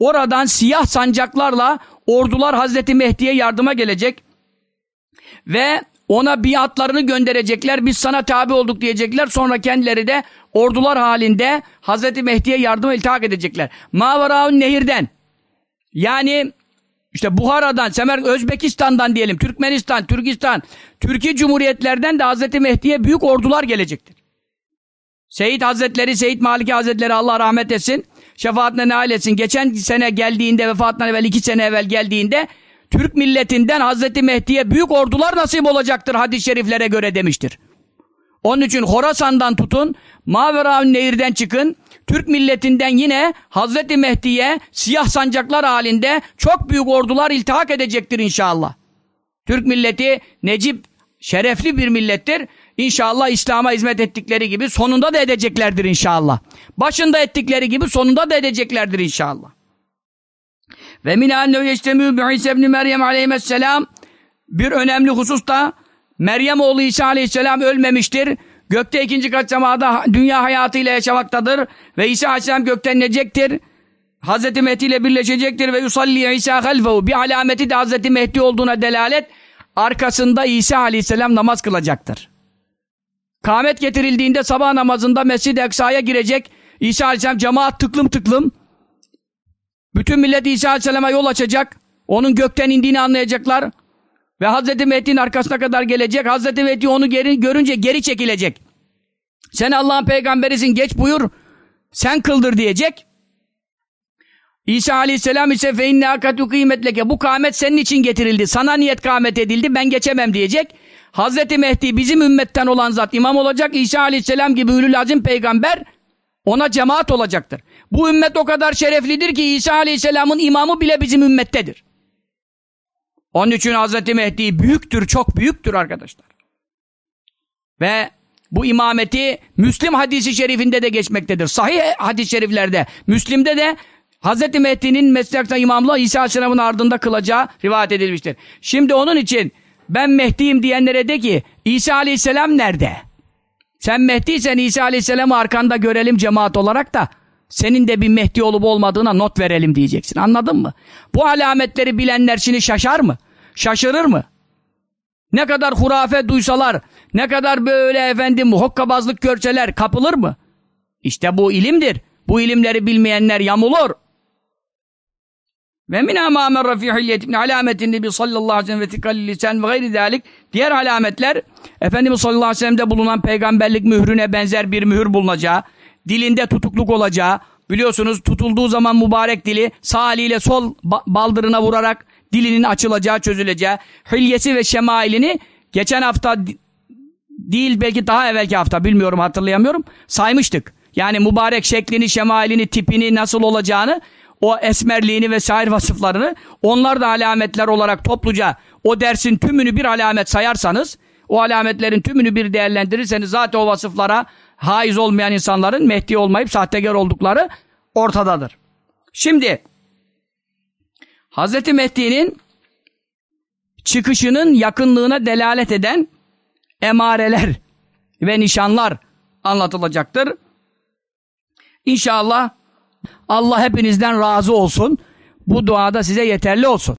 Oradan siyah sancaklarla ordular Hazreti Mehdi'ye yardıma gelecek. Ve ona biatlarını gönderecekler. Biz sana tabi olduk diyecekler. Sonra kendileri de ordular halinde Hazreti Mehdi'ye yardıma iltihak edecekler. Mavaraun nehirden yani işte Buhara'dan, Semer, Özbekistan'dan diyelim, Türkmenistan, Türkistan, Türkiye Cumhuriyetlerden de Hazreti Mehdi'ye büyük ordular gelecektir. Seyit Hazretleri, Seyit Maliki Hazretleri Allah rahmet etsin, şefaatine nail etsin. Geçen sene geldiğinde, vefatından evvel, iki sene evvel geldiğinde, Türk milletinden Hazreti Mehdi'ye büyük ordular nasip olacaktır hadis-i şeriflere göre demiştir. Onun için Horasan'dan tutun, Maveraun Nehir'den çıkın, Türk milletinden yine Hazreti Mehdi'ye siyah sancaklar halinde çok büyük ordular iltihak edecektir inşallah. Türk milleti Necip şerefli bir millettir. İnşallah İslam'a hizmet ettikleri gibi sonunda da edeceklerdir inşallah. Başında ettikleri gibi sonunda da edeceklerdir inşallah. Ve min ennehu yeştemü bi İsa ibn Meryem aleyhisselam bir önemli husus da Meryem oğlu İsa aleyhisselam ölmemiştir. Gökte ikinci kat semada dünya hayatıyla yaşamaktadır. Ve İsa aleyhisselam gökten inecektir. Hazreti Mehdi ile birleşecektir ve yusalli İsa halfehu. Bir alameti de Hazreti Mehdi olduğuna delalet. Arkasında İsa aleyhisselam namaz kılacaktır. Kâmet getirildiğinde sabah namazında Mescid-i Eksa'ya girecek. İsa aleyhisselam cemaat tıklım tıklım. Bütün millet İsa aleyhisselama yol açacak. Onun gökten indiğini anlayacaklar. Ve Hazreti Mehdi'nin arkasına kadar gelecek. Hazreti Mehdi onu geri, görünce geri çekilecek. Sen Allah'ın peygamberisin geç buyur. Sen kıldır diyecek. İsa aleyhisselam ise fe inne hakatu kıymetleke. Bu kâmet senin için getirildi. Sana niyet kâmet edildi. Ben geçemem diyecek. Hazreti Mehdi bizim ümmetten olan zat imam olacak. İsa aleyhisselam gibi ülül azim peygamber ona cemaat olacaktır. Bu ümmet o kadar şereflidir ki İsa aleyhisselamın imamı bile bizim ümmettedir. Onun için Hazreti Mehdi büyüktür, çok büyüktür arkadaşlar. Ve bu imameti Müslim hadisi şerifinde de geçmektedir. Sahih hadis-i şeriflerde, Müslim'de de Hazreti Mehdi'nin Mescid-i imamlığı İsa Aleyhisselam'ın ardında kılacağı rivayet edilmiştir. Şimdi onun için ben Mehdi'yim diyenlere de ki İsa Aleyhisselam nerede? Sen Mehdi'ysen İsa Aleyhisselam'ı arkanda görelim cemaat olarak da senin de bir Mehdi olup olmadığına not verelim diyeceksin. Anladın mı? Bu alametleri bilenler şimdi şaşar mı? Şaşırır mı? Ne kadar hurafe duysalar, ne kadar böyle efendim hokkabazlık görseler kapılır mı? İşte bu ilimdir. Bu ilimleri bilmeyenler yamulur. Ve min amâmen rafîhilliyet ibn alametin nebi sallallahu aleyhi ve sellem lisan ve gayri dâlik diğer alametler Efendimiz sallallahu aleyhi ve sellem'de bulunan peygamberlik mührüne benzer bir mühür bulunacağı, dilinde tutukluk olacağı, biliyorsunuz tutulduğu zaman mübarek dili sağ eliyle sol baldırına vurarak dilinin açılacağı, çözüleceği, hilyesi ve şemailini geçen hafta değil belki daha evvelki hafta bilmiyorum hatırlayamıyorum saymıştık. Yani mübarek şeklini, şemailini, tipini nasıl olacağını o esmerliğini ve sair vasıflarını onlar da alametler olarak topluca o dersin tümünü bir alamet sayarsanız O alametlerin tümünü bir değerlendirirseniz zaten o vasıflara haiz olmayan insanların Mehdi olmayıp sahtekar oldukları ortadadır. Şimdi Hazreti Mehdi'nin çıkışının yakınlığına delalet eden emareler ve nişanlar anlatılacaktır. İnşallah Allah hepinizden razı olsun. Bu duada size yeterli olsun.